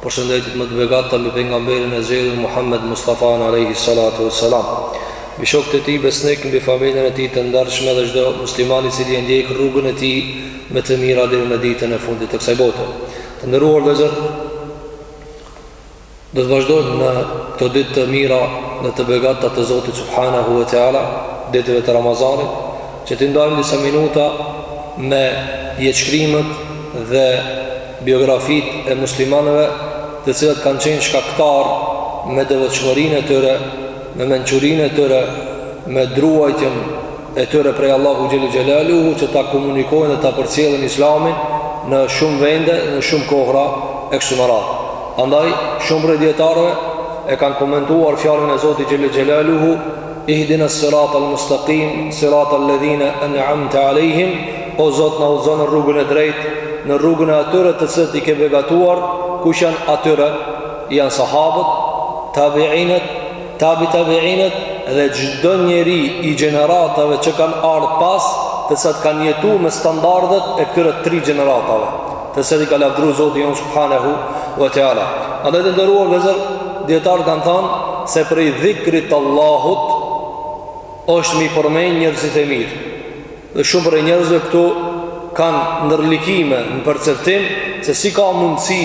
Përshëndetjet më të begata mbi Pengamberin e zgjedhur Muhammed Mustafan alejhi salatu ue selam, mbi shokët e tij besnik, mbi familjen e tij të ndershme dhe çdo musliman i cili e ndjek rrugën e tij me të mira deri në ditën e fundit të kësaj bote. Të nderuar vëllezër, do të vazhdojmë në këto ditë të mira dhe të begata të Zotit subhanahu ve teala, ditëve të Ramazanit, që t'i ndajmë disa minuta me jetëshkrimet dhe biografitë e muslimanëve të cilët kanë qenë shkaktarë me devotshmërinë e tyre, me mençurinë e tyre, me druajtjen e tyre prej Allahu xhel xhelaluhu që ta komunikojnë dhe ta përcjellin Islamin në shumë vende, në shumë kohra e kështu me radhë. Andaj shumë prej dietarëve e kanë komentuar fjalën e Zotit xhel xhelaluhu Ihdina sirat al mustakim Sirat al ledhina An'am të alejhim O Zot na udhëzo në rrugën e drejtë Në rrugën e atyre të cilët i ke begatuar Kush janë atyre Janë sahabët Tabiinët Tabi tabiinët Dhe çdo njeri i gjeneratave që kanë ardhë pas Të cilët kanë jetu me standardet e këtyre tri gjeneratave Të cilët i ka lavdru Zoti jonë Subhanehu ve teala Andaj të nderuar vëllezër Dijetarët kanë thanë Se prej dhikrit t'Allahut është m'i përmend njërzit e mirë Dhe shumë prej njerëzve këtu Kanë nërlikime në perceptim Se si ka mundësi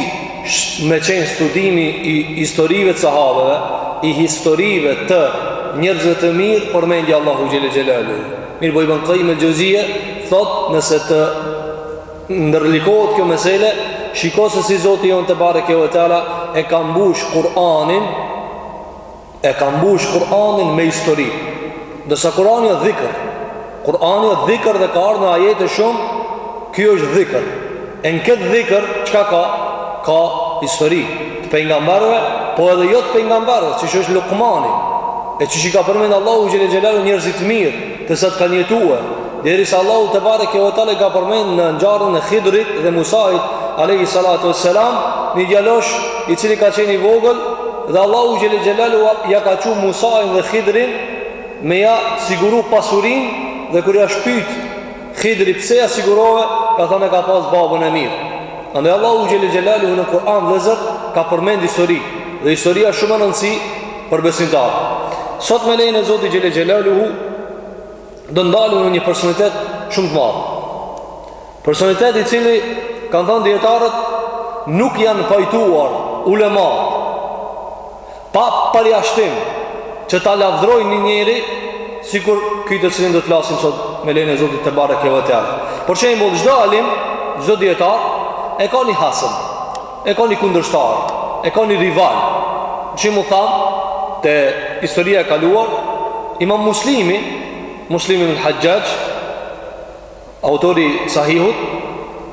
Me qenë studimi i historive të sahabeve I historive të njërzve të mirë Përmendje e Allahut Xhel Xhelalu Mirëpo Ibn Kajim el Xhevzije Thotë nëse të Ndërlikohet kjo mesele, shiko se si Zoti jonë tebareke ve teala e ka mbush Kur'anin, e ka mbush Kur'anin me histori. Ndërsa Kur'ani o dhikër. Kur'ani o dhikër dhe ka ardh në ajete shumë, ky është dhikër. E në këtë dhikër çka ka? Ka histori të pengamberëve, po edhe jo të pengamberëve, siç është Luqmani. E qysh i ka përmend Allahu xhele xhelalu njerëzit e mirë, të cilët kanë jetuar derisa Allahu tebareke ve teala ka përmend në ngjarjen e Khidrit dhe Musait alayhi salatu wassalam një djalosh i cili ka qenë i vogël dhe Allahu xhel xelalu ja ka çu Musain dhe Khidrin me ja siguru pasurinë dhe kur asht pyt Khidri pse ja sigurove ka thënë e ka pas babën e mirë Andaj Allahu xhel xelalu në Kur'an vëllezër ka përmend histori dhe historia shumë e rëndësishme për besimtarë. Sot me lejen e Zotit Xhele Xhelaluhu, do t'ndalemi në një personalitet shumë të madh. Personalitet i cili, kanë thonë dijetarët, nuk janë pajtuar ulema, pa përjashtim që ta lavdrojnë një njeri, sikur këtë të cilin do të flasim sot me lejen e Zotit tebareke ve teala. Për shembull, çdo alim, çdo dijetar, e ka një hasëm. E ka një kundërshtar, e ka një rival. Siç e thamë, te historia e kaluar, imam muslimi, Muslim ibn Haxhaxh, autori i Sahihut,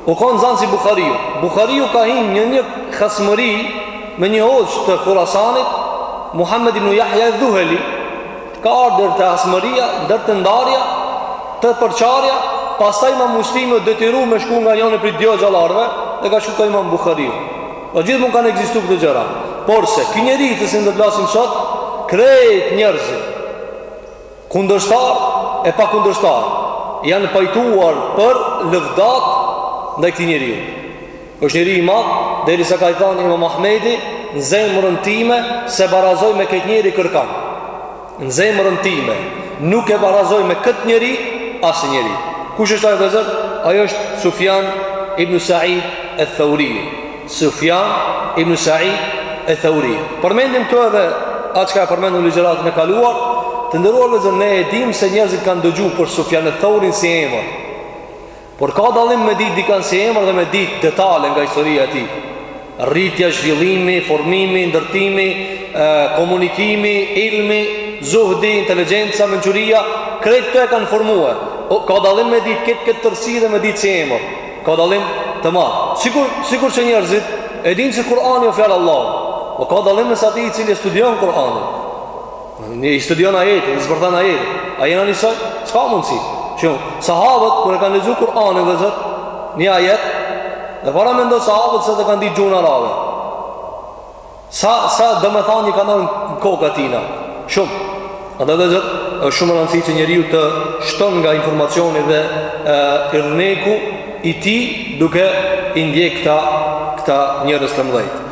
u kan nxanës i Bukhariut. Bukhariu ka hi në një hasmëri me një hoxhë të Khurasanit, Muhammed ibn Jahja e Dhuheli, Ka ardhë deri te hasmëria, deri te ndarja, te përçarja, pastaj imam Muslimi u detyru me shku nga njani prej dy hoxhallarëve, dhe ka shku kah imam Bukhariu. Po gjithmonë kanë ekzistu këto gjëra. Porse, ky njeri për të cilin do flasim sot, krejt njerëzit, kundërshtar e pa kundërshtar, janë pajtuar për lëvdata ndaj këtij njeriu. Është njeri i madh, derisa ka thanë Imam Ahmedi, në zemrën time s'e barazoj me këtë njeri kërkan. Në zemrën time nuk e barazoj me këtë njeri asnjeri. Kush është ai vëllezër? Ai është Sufjan ibn Sa'id e Thauri. Sufjan ibn Sa'id e Thauri. Përmendim këtu edhe atë çka e përmendëm n'ligjëratën e kaluar, të nderuar vëllezër ne e dim se njerëzit kanë dëgju për Sufjan e Thaurin si emër. Por ka dallim me ditë dikënd si emër dhe me ditë detale nga historia e tij. Rritja, zhvillimi, formimi, ndërtimi, komunikimi, ilmi, zuhdi, inteligjenca, mençuria, krejt këto e kanë formuar. Po, ka dallim me ditë këtë këtë tërësi dhe me ditë si emër. Ka dallim të madh. Sikur sikur që njerëzit e dinë se Kur'ani është fjalë e Allahut. Po ka dallim mes atij i cili e studion Kur'anin. Që e studion ajetin, e zbërthen ajetin. A jena njësoj? S'ka mundësi. Shumë. Sahabët, kur e kanë lexu Kur'anin vëllezër, një ajet, dhe paramendo sahabët sa e kanë ditë gjuhën arabe. Sa, sa domethanë i kanë ra në kokë atyne. Shumë. Andaj vëllezër, është shumë me rëndësi që njeriu të shton nga informacioni dhe e, yrneku i tij duke i ndjek këta, këta njerëz të mdhej.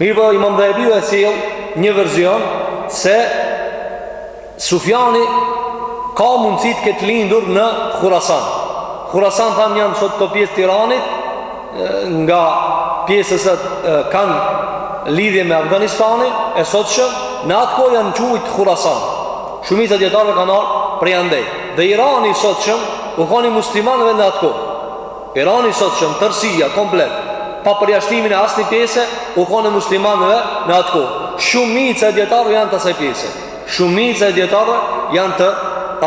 Mirëpo Imam Dhahebiu e sjell një version se Sufjani ka mundësi të ketë lindur në Khurasan. Khurasan thamë janë sot këto pjesë të Iranit, nga pjesët që kanë lidhje me Afganistanin e sotshëm, në atë kohë janë quajtë Khurasan. Shumica e dijetarëve kanë ardhë prej andej. Dhe Irani i sotshëm u kon i muslimanëve në atë kohë. Irani i sotshëm tërësia, komplet, pa përjashtimin e asni pjese, u kon e muslimanëve në atë kohë. Shumica e dijetarëve janë të asaj pjese. Shumica e dijetarëve janë të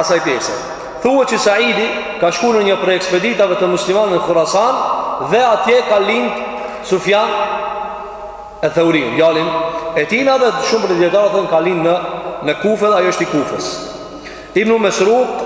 asaj pjese. Thuhet që Saidi ka shku në një prej ekspeditave të muslimanëve në Khurasan dhe atje ka lind Sufjan e Theurin, djalin e tij dhe shumë prej dijetarëve thonë ka lind në, në Kufe dhe ai është i Kufës. Ibnu Mesruk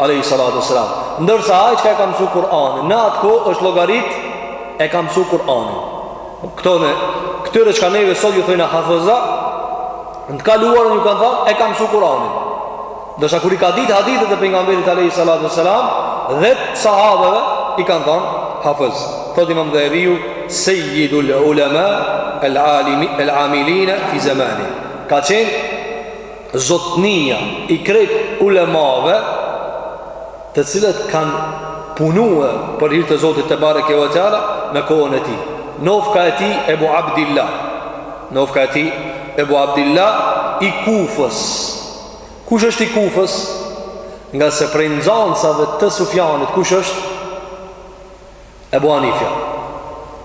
Alejhi salatu ue selam Ndërsa ai çka e ka mësu Kur'anin Në atë kohë është llogarit E ka mësu Kur'anin Këto e Këtyre çka neve sot ju thojna hafëza Në të kaluarën ju kanë thanë E ka mësu Kur'anin Ndërsa kur i ka ditë hadithet e pejgamberit Alejhi salatu ue selam Dhe të sahabeve I kanë thonë hafëz Thot imam Dhehebiu Sejidu l'ulema El-amilina fi zemani Ka qenë Zotnia i krejt ulemave të cilët kanë punu për hirë të Zotit tebareke ue teala në kohën e tij. Nofka e tij Ebu Abdillah. Nofka e tij Ebu Abdillah i Kufës. Kush është i Kufës? Ngase prej nxanësave të Sufjanit, kush është? Ebu Hanifja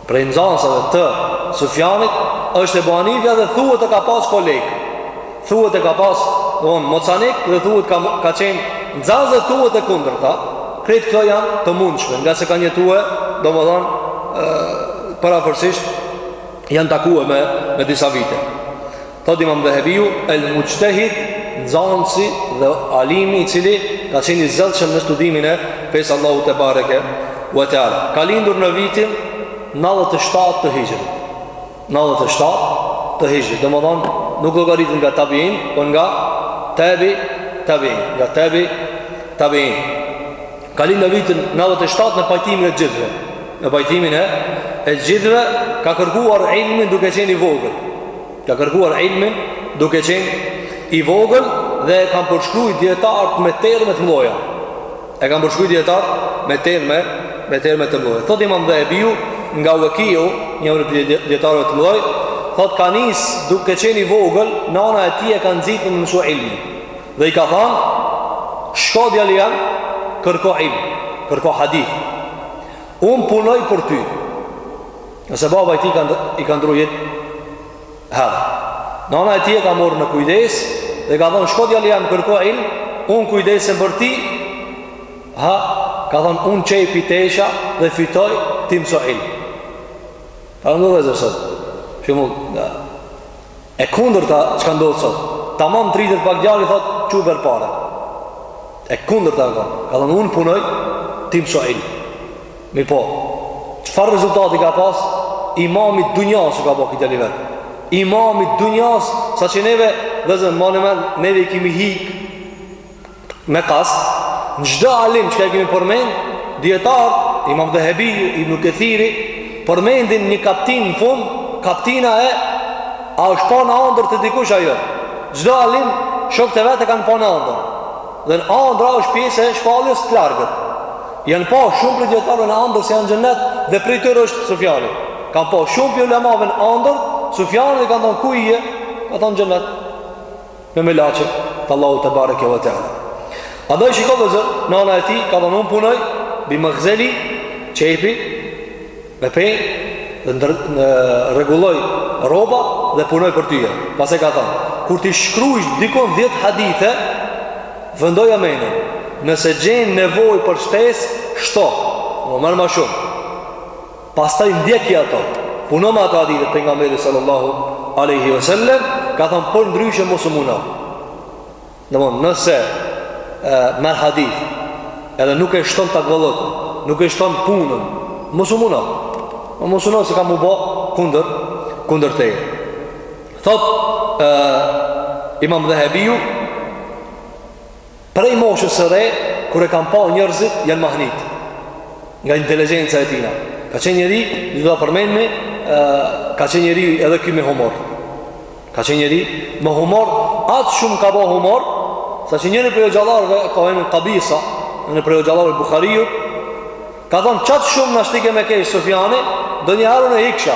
Prej nxanësve të Sufjanit është Ebu Hanifja dhe thuhet e ka pas koleg Thuhet e ka pas vonë, mocanik dhe thuhet ka, ka qenë nxanës dhe thuhet e kundërta Krejt këto janë të mundshme ngase kanë jetue Domethanë Parafërsisht janë takue me, me disa vite Thotë Imam Dhehebiu, El Muxhtehid, nxanësi dhe alimi i cili ka qenë i zellshëm në studimin e fesë Allahut tebareke ve teala. Ka lindur në vitin 97 të Hixhrit. 97 të Hixhrit. Domethënë, nuk llogaritet nga tabiin, po nga tebi tabiin, nga tebi tabiin. Ka lind në vitin 97 në pajtimin e gjithve. Në pajtimin e e gjithve ka kërkuar ilmin duke qenë i vogël. Ka kërkuar ilmin duke qenë i vogël dhe e kanë përshkru dijetarët me terma të mëdhaja. E kanë përshkru dijetarët me terma me terma të mëdha. Thotë Imam Dhehebiu nga Vekiu, një nga dijetarët të mëdhaj, thotë ka nis duke qenë i vogël, nana e tij e ka nxit me mësu ilmin. Dhe i ka thanë, Shko djali jem, kërko ilm, kërko hadith. Unë punoj për ty. Ngase baba i tij ka, i ka ndru jetë, herët. Nana e tij e ka marrë në kujdes, dhe i ka thanë, shko djali jem, kërko ilm, unë kujdesem për ty, ha, ka thanë, unë qej pitesha dhe fitoj, ti mëso ilm. Ka në dhe zërësot, që mu, dhe, E kundërta çka ndodh sot? Tamam rritet pak djali thot çu bjer pare. E kundërta ka. Ka thanë unë punoj ti mëso ilm. I po. Çfarë rezultati ka pas? Imam i dunjas u ka ba ky djali i vet. Imam i dunjas sa që neve, vëzë monument, neve i kemi hik Më pas, në çdo alim çka i kemi përmend, dijetar, imam Dhehebi, Ibn Kethiri, përmendin një kaptin në fund, kaptina e, a është pa në andër te dikush a jo. Çdo alim, shokët e vet e kanë pa në andër. Dhe andrra është pjesë e shpalljes të largët. Janë pa shumë prej dijetarëve në andër se janë n'xhenet dhe prej tyre është Sufjani. Kanë pa shumë prej ulemave në andër, Sufjanin dhe kanë thonë ku je, ka thonë xhenet. Me melaqe të Allahut tebareke ve teala A do shiko vëllezër Nana e tij ka thanë unë punoj Bi migzeli Qepi Me penj Dhe rregulloj Rroba dhe punoj për tye Pastaj ka thonë Kur t'i shkrujsh dikund 10 hadithe Vendoji në mend Nëse gjen nevojë për shtesë Shto Merr ma shumë Pastaj ndjeki ato, puno me ato hadithe t'Pejgamberit sallallahu aleyhi ve sellem, ka thonë përndryshe mos u muno. Domethanë, nëse e, merr hadith, edhe nuk e shton takvallëk, nuk e shton punën, mos u muno. Mos u muno se ka mu bo kundër, kundër te. Thot, e, imam Dhehebiu, Prej moshës së re, kur e kanë pa njerëzit, janë mahnit nga inteligjenca e tina. Ka qenë njeri, do ta përmendmi, ka qenë njeri edhe ky me humor. Ka qenë njeri me humor, aq shumë ka bo humor, sa që njëri prej hoxhallarëve, ka emrin Kabisa, njëri prej hoxhallarëve t'Buhariut, ka thonë qaq shumë na shtike me kesh Sufjani, ndonjëherë i iksha.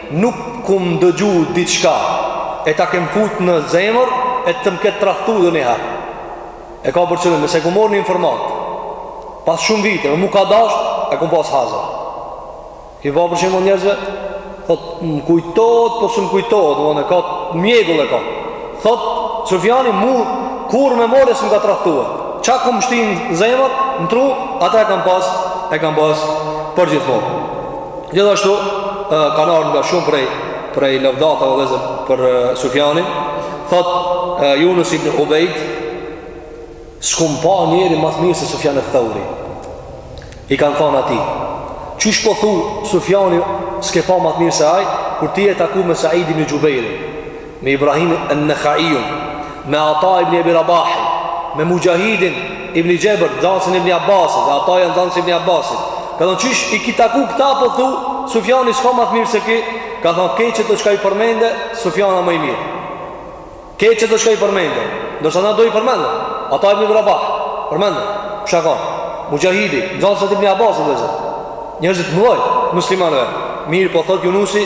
Nuk kum ndëgju diçka e ta kem fut në zemër e të më ketë tradhtu ndonjëherë. E ka për qëllim, nëse kum marrë një informat, pas shumë vite, m'u ka dasht, e kum pas hazër. Kemi pa për shembull njerëz, thot, më kujtohet, po s'më kujtohet, domethanë ka mjegull e ka. Thot, Sufjani, mu, kurrë memorja s'më ka tradhtuar. Çka kum shti në zemër, në tru, ata e kam pas, e kam pas për gjithmonë. Gjithashtu kanë ardh nga shumë prej prej lavdata vëllezër për Sufjanin, thot Junus ibn Ubejd, s'kum pa njeri ma të mirë se Sufjan eth-Theuri. I kanë thanë atij, "Qysh po thu Sufjani s'ke pa ma të mirë se ai, kur ti je taku me Said ibni Xhubejrin?" me Ibrahim en-Nehaiun, me Ata ibn Ebi Rebah, me Muxhahidin ibn Xhebr, nxansin e ibn Abbasit, dhe ata janë nxansit e ibn Abbasit. Ka thënë qysh i ki taku këta po thu Sufjani s'ka më të mirë se ky, ka thënë krejt qito çka i përmende Sufjani ma i mirë. Krejt qito çka i përmende. Do të na do i përmendë. Ata ibn Ebi Rebah, përmende. Çka ka? Muxhahidi, nxansi i ibn Abbasit, vëllezër. Njerëzit e mdhoj t'muslimanëve. Mirëpo thot Junusi,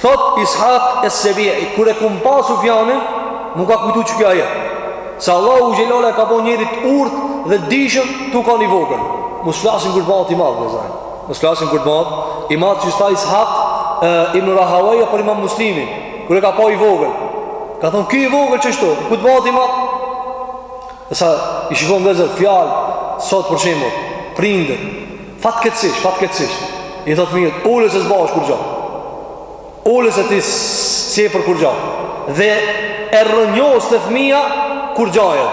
Thot Ishaq Es-Sebi'i, Kur e kum pa Sufjanin, mu ka kujtu qeky ajet. Se Allahu Xhelle ala e ka bo njeri t'urt dhe dijshëm tu kan i vogël. Mos flasim kur t'bahet i madh, vllezër, mos flasim kur t'bahet i madh. Qështu Ishaq e, Ibn Rahawaje për imam Muslimin. Kur e ka pa i vogël. Ka thonë, ky i vogël qështu, kur të bahet i madh? Dhe sa, i shikon vllezër, fjalë, sot për shembull, prindër, Fatkeqësisht, fatkeqësisht. I thot fëmijët, ulu se s'bash kurgja. Ulu se ti s'je për kurgja. Dhe e rrënjos te fëmija kurgja je.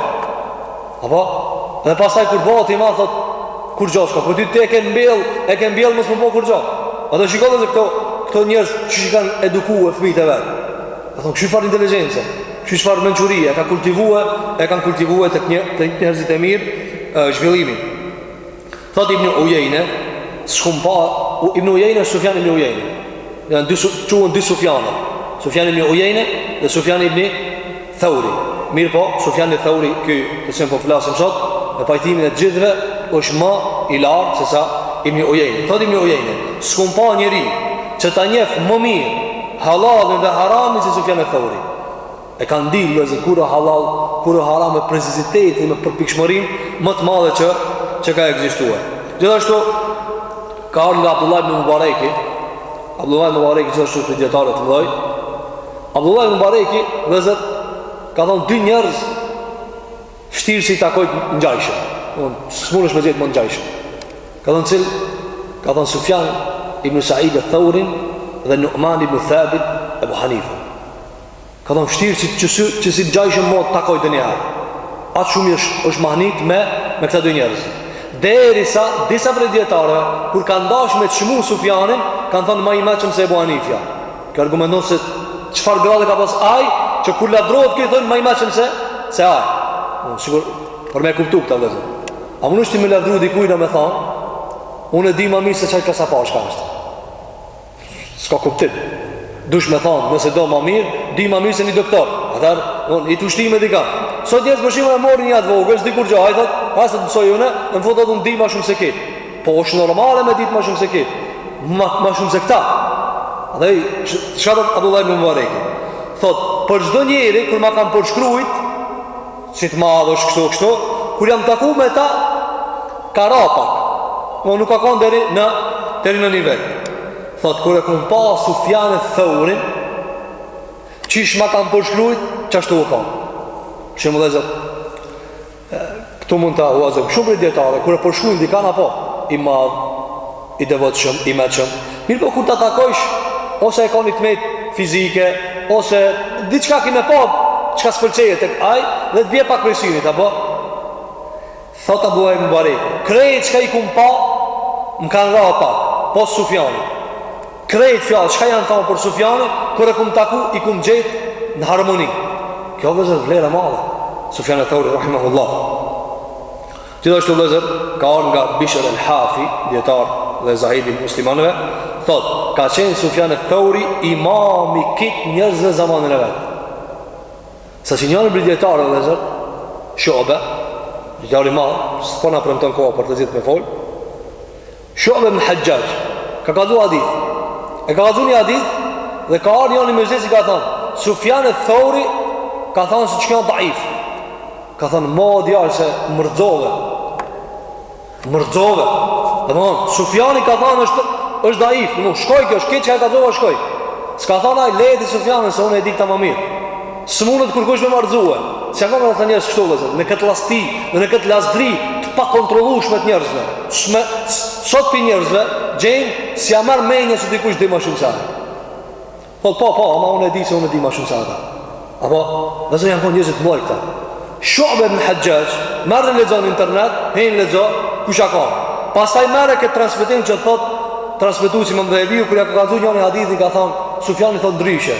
Apo? Dhe pastaj kur bëhet i madh thot, kurgja s'ka. Po ti te e ke mbjell, e ke mbjell mos me bo kurgja. A do shikon vllezër këto, këto njerëz që i kanë edukue fëmijët e vet. Domethonë, kësi farë inteligjence, kësi farë mençurije, e ka kultivue, e kanë kultivue te njerëzit e mirë zhvillimin. Thot Ibn Ujejne, s'kum pa, u Ibn Ujejne është Sufjan Ibn Ujejne. Janë dy çuan dy Sufjane. Sufjan Ibn Ujejne dhe Sufjan Ibn Thauri. Mirëpo, Sufjan Eth-Thauri, ky të cilin po flasim sot, me pajtimin e t'gjithëve është ma i lartë se sa Ibn Ujejne. Thot Ibn Ujejne, s'kum pa njeri që ta njef më mirë halalin dhe haramin se Sufjan Eth-Thauri. E ka dit vllezër kur o halal, kur o haram me precizitetin me përpikshmërinë më të madhe që, që ka ekzistuar. Gjithashtu, ka ardh nga Abdullah ibn Mubareki, Abdullah ibn Mubareki gjithashtu te dijetarët mëdhoj, Abdullah ibn Mubareki vllezër, ka thonë dy njerëz, shtirë se i takoj të ngjajshëm, s'mundesh ti me gjet më të ngjajshëm. Kanë thonë cilët, ka thonë Sufjan ibn Said Eth-Thaurin dhe Numan ibn Thabit Ebu Hanifën. Ka thonë vështirë që, që, që, që si t'ngjajshëm mo t'takoj edhe njëherë. Aq shumë është, është mahnit me, me këta dy njerëz. Derisa disa prej dijetarëve, kur kanë dash me çmu Sufjanin, kanë thonë ma i meçëm se Ebu Hanifja. Kjo argumenton se çfar grade ka pas aj, që kur lavdrojnë këtë thonë ma i meçëm se, se aj. Sikur, për me kuptu këta vllezër. A munesh ti me lavdru dikujna me thonë, unë e di ma mirë se qaj ka s'a pa shka është. S'ka kuptim. Duhesh me thonë, nëse do ma mirë, di ma mirë se një doktor. Atër, unë, i të ushtime dika. Sot nëse për shembull e morr një të vogël, s'di kurgjë, hajt, pasë të mësoj une, në fund thot unë di ma shumë se ky. Po është normale me ditë ma shumë se ky. Ma, ma shumë se këta. Dhe, shatët Abdullah ibn Mubarekin. Thot, për çdo njeri, kur ma kanë përshkrujt, Si të madh, është kështu kështu, kur jam taku me ta ka ra pak. Po nuk ka kon deri në deri në nivel. Thot kur e kum pa Sufjan Eth-Thaurin, qysh ma kanë përshkruajt qashtu u kon. Shembull vllezër. Këtu mund ta huazojmë shumë prej dijetarëve, kur e përshkruajnë dikana po i madh i devotshëm, i mençëm. Mirpo kur ta takojsh ose e ka një t'metë fizike ose diçka që me pa çka s'pëlqen tek ai dhe të bie pak vlerësimi, a po thot Ibnu Mubarak, krejt çka i kum pa më kanë ra pak, pos Sufjanit. Krejt fjalë çka janë thanë për Sufjani, kur e kum taku i kum gjet në harmoni. Kjo vllezër vlerë e madhe. Sufjan Thauri rahimahullahu. Gjithashtu vëllezër, ka ardhur nga Bishr al-Hafi, dietar dhe zahid i muslimanëve, thotë, ka qenë Sufjan al-Thauri imam i krejt njerëzve zamanin e vet. Sa si njëri prej dietarëve vëllezër, Shobe, dietar i madh, s'po na premton koha për të gjithë me fol. Shu'be ibn Hajjaj ka kallzu hadith. E ka kallzu një hadith dhe ka ardhur njëri nxënës i ka thënë, Sufjan e Thauri ka thënë se ç'kan daif. Ka thënë more djalë se mërzove. Mërzove. Domthon Sufjani ka thënë është është daif, shkoi kjo, është keq e kallzova shkoi. S'ka thënë ai lëre ti Sufjanin se unë e di këtë më mirë. S'mundet kërkush me mërzue Se janë në të njërës kështu dhe zërë Në këtë llasti dhe në këtë llasti të pakontrollushme të njërësve Shme, Sot për njërësve Gjenë së janë marë menjë Së dikush dhe ma shumë sa Po, po, po, ama unë e di se unë e di ma shumë sa ata A po, vllezër janë konë njerëzit mo këta Shu'be ibn Hajjaj Merre lexo n' internet Hin lexo Kush o kon Pasaj merre këtë transmitim që thot Transmeton Imam Dhehebiu Kur ia ka kallzu një hadith i ka thonë Sufjani thotë ndryshe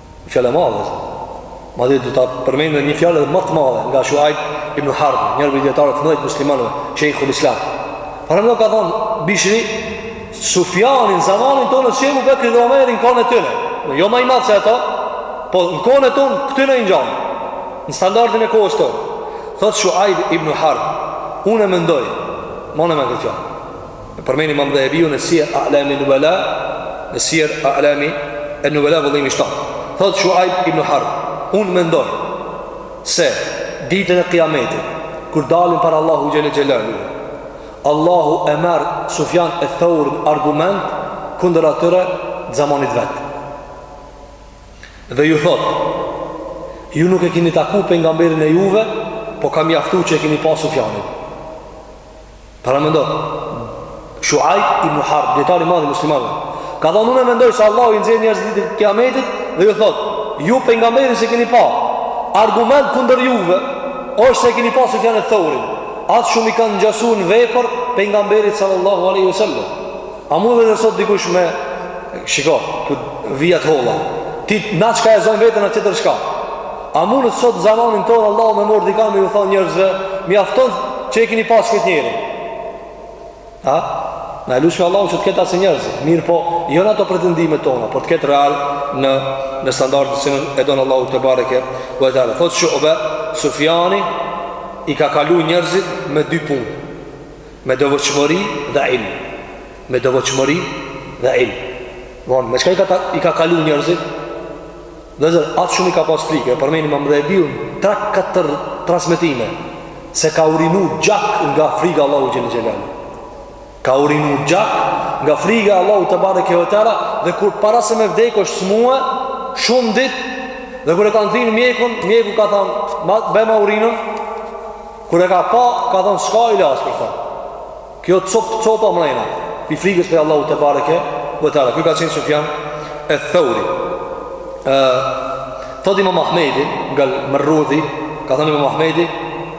Fjalë e madhe. Madje do ta përmend një fjalë edhe më të madhe nga Shuaib ibn Harb, një nga dijetarët e mdhaj të muslimanëve, Sheikhul Islam. Pra demek ka thënë Bishri Sufjanin zamanin tonë si Abu Bekri dhe Omeri në kohën e tyre. Jo më i madh se ata, po në kohën e tonë këtyne i ngjan, në standardin e kohës tonë. Thot Shuaib ibn Harb, unë mendoj, mbane mend këtë fjalë. E përmend Imam Dhahebiu në Sijer A'lami Nubala, në Sijer A'lami e Nubala vëllimi 7. Thot Shuaib ibn Harb, unë mendoj se ditën e Kiametit, kur dalin para Allahu xhel-le xhelaluhu, Allahu e merr Sufjan e Thaurin argument kundër atyre t'zamanit vet. Dhe ju thot, ju nuk e keni taku pejgamberin e juve, po ka mjaftu që e keni pa Sufjanin. Paramendo, Shuaib ibn Harb, djetar i madh i muslimanve, ka thonë unë e mendoj se Allahu i nxerr njerëzit ditën e kiametit dhe ju thotë, ju pejgamberin s'e keni pa, argument kundër juve, është se keni pa Sufjan e Theurin, aq shumë i ka ngjasu në vepër pejgamberit sallallahu aleyhi sallam. A mund edhe sot dikush me Shiko, këtu vijat e holla Ti naçka e zon veten ai tjetër çka A mund edhe sot n'zamanin tonë Allahu me marr dika me ju thonë njerëzve Mjafton që e kini pas këtë njeri A? Na e lusim Allahun që të ketë asi njerëzve Mirëpo, jo në ato pretendime tona Por të ketë real në, në standarde Cilën e don Allahu tebareke ve teala, thotë Shube Sufjani i ka kalu njerëzit me dy punë Me devotshmëri dhe ilm Me devotshmëri dhe ilm Vallë, me çka i ka, i ka kalu njerëzit? Vëllezër, Atij shumë i ka pas frikë E përmend imam Dhehebiu tre katër transmetime Se ka urinu gjak nga frika e Allahut xhel-le xhelaluhu Ka urinu gjak nga frika e Allahut tebareke ve teala Dhe kur para se me vdekë është smue Shumë dit Dhe kur e kanë thirrë mjekun Mjeku ka thanë Bjerma urinën Kur e ka pa, ka thonë s'ka ilaç për to. Kjo copë, copë a mrejna, pi frikës prej Allahut tebareke ve teala. Kjo ka qenë Sufjan eth-Theuri. E, thot imam Ahmedi, nga Merrudhi, ka thonë imam Ahmedi,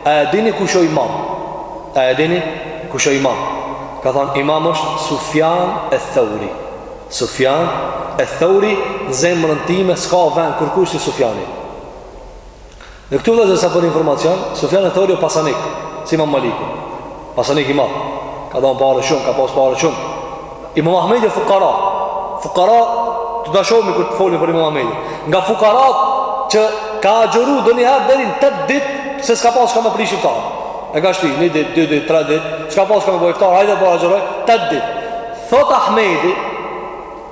a e dini kush ë imam? A e dini kush ë imam? Ka thonë imam është Sufjan eth-Theuri. Sufjan eth-Theuri, n'zemrën time s'ka vend kërkush si Sufjani. Dhe këtu vllezër sa për informacion, Sufjan eth-Theuri o pasanik, si imam Maliku, pasanik i madh, ka dhënë pare shumë, ka pas pare shumë. Imam Ahmedi e fukara, fukara ta dëgjojmë kur të folim për imam Ahmedin. Nga fukarat që ka agjëru ndonjëherë deri n' 8 dit, se s'ka pas çka me prish iftar. E ka shti, një dit, dy dit, tre dit, s'ka pas çka me bo iftar, hajde po agjëroj, 8 dit. Thot Ahmedi,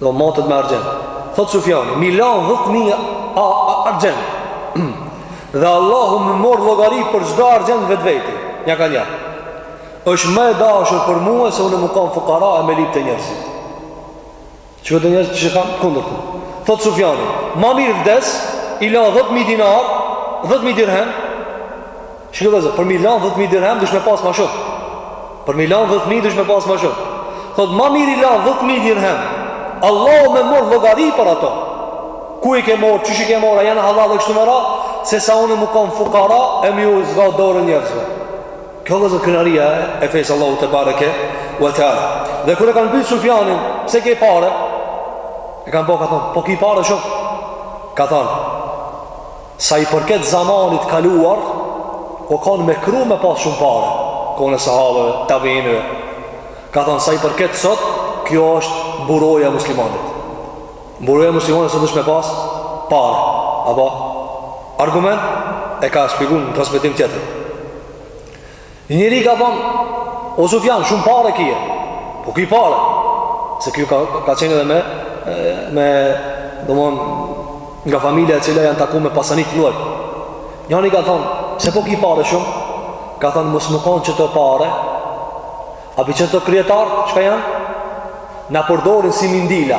Domethënë me argjend Thot Sufjani M'i lanë dhet mijë a, a argjend Dhe Allahu me m'marrë llogari për çdo argjend vetveti Nja ka nja është ma e dashur për mue se unë me u kon fukara e me lyp te njerëzit Që këta njerëzit që kam kundër ty Thot Sufjani Ma mirë vdes I la dhet mijë dinar Dhet mijë dirhem Shiko vllezër, për m'i lanë dhetë mijë dirhem, duhsh me pas ma shumë. Për m'i lanë dhetë mijë, duhsh me pas ma shumë. Thot, ma mirë i la dhetë mijë dirhem. Allahu me m'marrë llogari për ato. Ku i ke marrë, qysh i ke marrë, a janë halal dhe kështu me radhë, se sa unë me konë fukara, e me ju zgat dorë njerëzve. Kjo vllezër krenaria e, e fesë Allahut tebareke ve teala. Dhe kur e kanë pyt Sufjanin, pse ke pare, e kanë pyt, ka thonë, po ki pare shumë. Ka thonë, Sa i përket zamanit kaluar, o kanë mekruh me pas shumë pare, kohën e sahabëve, tabiinëve. Ka thonë, sa i përket sot, kjo është mburoja e muslimanit. Mburoja e muslimanit sot është me pas pare. Apo, argument e ka shpjegu në transmetim tjetër. Një njeri ka thonë, o Sufjan, shumë pare ki, po ki pare, se ky ka, ka qenë edhe me, me, domethon, nga familja e cila janë taku me pasanik thuaj. Njani ka thonë, se po ki pare shumë, ka thonë, mos me konë qito pare, a për qeta kryetarë, çka janë, na përdorin si mindila,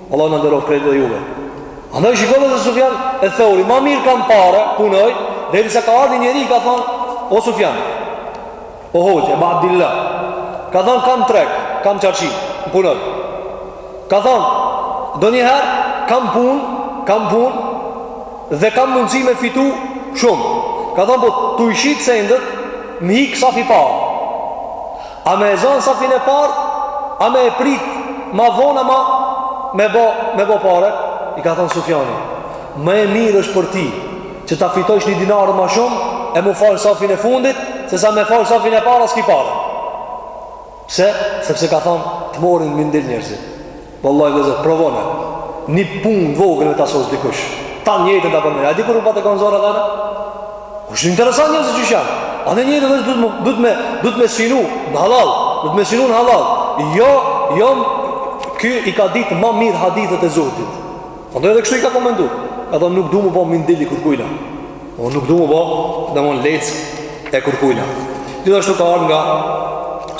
Allahu na nderoftë krejt dhe juve. Andaj shikoni edhe Sufjan e Theuri, ma mirë kam pare, punoj, derisa ka ardh një njeri, ka thonë, o Sufjan, o hoxhë, Eba Abdilah, ka thonë, kam treg, kam çarshi, në punoj. Ka thonë, ndonjëherë, kam punë, kam punë, dhe kam mundësi me fitu shumë. Ka thonë, po, tuj shit sendet, më hik safi i parë. A me e zënë safin e parë, a me e prit ma vonë ama me bo, me bo pare, i ka thonë Sufjani. Më e mirë është për ti, që ta fitojsh një dinar ma shumë, e mu falë safin e fundit, se sa me falë safin e parë, e s'ki pare. Pse? Sepse ka thonë, të marrin mindil njerëzit. Vallai vëllazër, provone. Një punë të vogël me ta sos dikush. Të njëjtën ta bënë. A di kur u patë kanë zora tani? Është interesant njerëzit që janë. A ne njëri vetë duhet duhet me duhet me sinu në halal, duhet me sinu në halal. Jo, jo ky i ka ditë më mirë hadithet e Zotit. Andaj edhe kështu i ka komentu. Ka thonë nuk du m'u bo mindil i kurkujna. Po nuk du m'u bo, domethon leckë e kurkujna. Gjithashtu ka ardh nga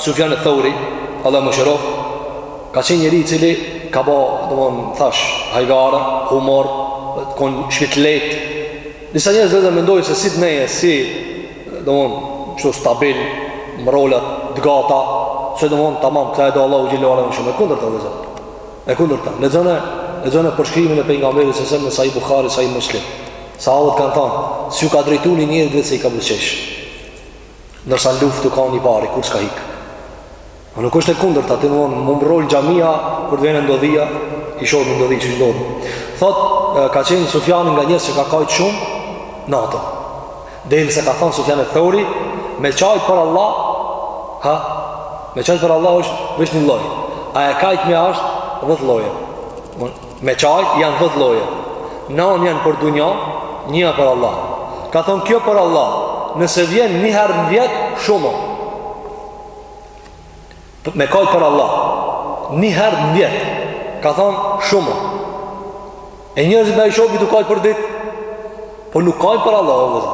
Sufjan al-Thauri, Allahu e mëshiroftë, Ka qenë njeri i cili ka bo, domethon thash, hajgara, humor, të konë shpirtlehtë. Disa njerëz dhe dhe mendojnë se si të nejsh, si, domethon, që stabil, mrrolët, dgata, se domethon, tamam, këta e do Allahu azze ue xhel ma shumë, e kundërta vëllezër. E kundërta, lexone, lexone përshkrimin e pejgamberit a.s. në Sahih Buhari, Sahih Muslim. Sahabët kanë thanë, s'ju ka drejtu një njeri veçse i ka buzëqesh. Ndërsa në luftë ka qenë i pari, kurrë s'ka hikë. Po nuk është e kundërta të më më mbrojë xhamia kur vjen ndodhia, i shoh në ndodhi që ndodh. Thot ka qenë Sufjani nga njerëzit që ka kajt shumë natë. Derisa ka thon Sufjani Thauri, me qajt për Allah, ha, me qajt për Allah është veç një lloj. A e kajtmja është 10 lloje. Me qajt janë 10 lloje. Nantë janë për dunja, një për Allah. Ka thon kjo për Allah, nëse vjen një herë në vjet, shumë. Me kajtë për Allah Një herë në vjetë Ka thonë shumë E njerëzit na i shohim tu kajtë për ditë Po nuk kajnë për Allah Allah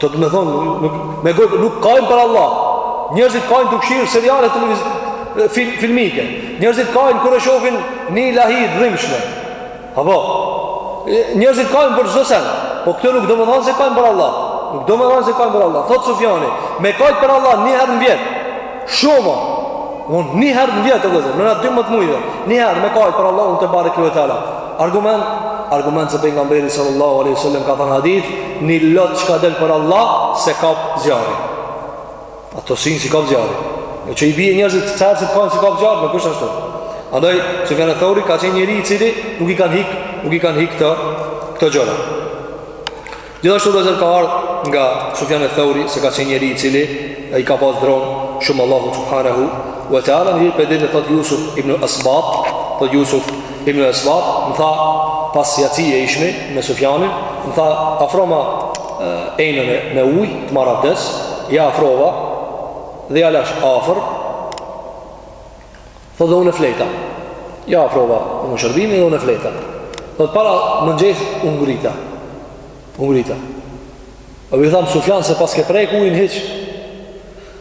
Do të me thonë nuk, me gojë, Nuk kajnë për Allah Njerëzit kajnë tu kshyr seriale televiz, fil, filmike Njerëzit kajnë kur e shofin një lajm të dhimshme Apo, njerëzit kajnë për çdo sen, po kjo nuk do me thonë se kajnë për Allah. Nuk do me thonë se kajnë për Allah. Thotë Sufjani, me kajtë për Allah njëherë në vjet. Shumë o njëherë në vjet, vëllazër, në në dymbëdhjetë muj. Njëherë me kajtë për Allahun tebareke ve teala. Argument, argument se Pejgamberi sallallahu aleyhi sallam ka thënë hadith, një lot që ka del për Allah, s'e kap zjarri. Ato sy s'i kap zjarri. Në që i bije njerëzit të cilët kajnë s'i kap zjarri, nuk është ashtu. Andaj, Sufjan e Thauri, ka qenë njeri i cili nuk i kanë hik, nuk i kanë hik këto gjëra. Gjithashtu vëllazër ka ardhë nga Sufjan e Thauri se ka qenë njeri i cili e i ka pas dron shumë Allahu Subhanehu ve Teala në hirë për dhe dhe thotë Jusuf ibn Asbat, thotë Jusuf Ibn Esbat, më tha pas jacie ishim me Sufjanin, më tha afroma enën me uj, të marr avdes, ja afrova, dhe ja lash afr, thot edhe unë fleta, ja afrova në më shërbimi edhe unë fleta. Thot para mëngjesit u ngrita, u ngrita. A i thom Sufjan s'e paske prek ujin hiç,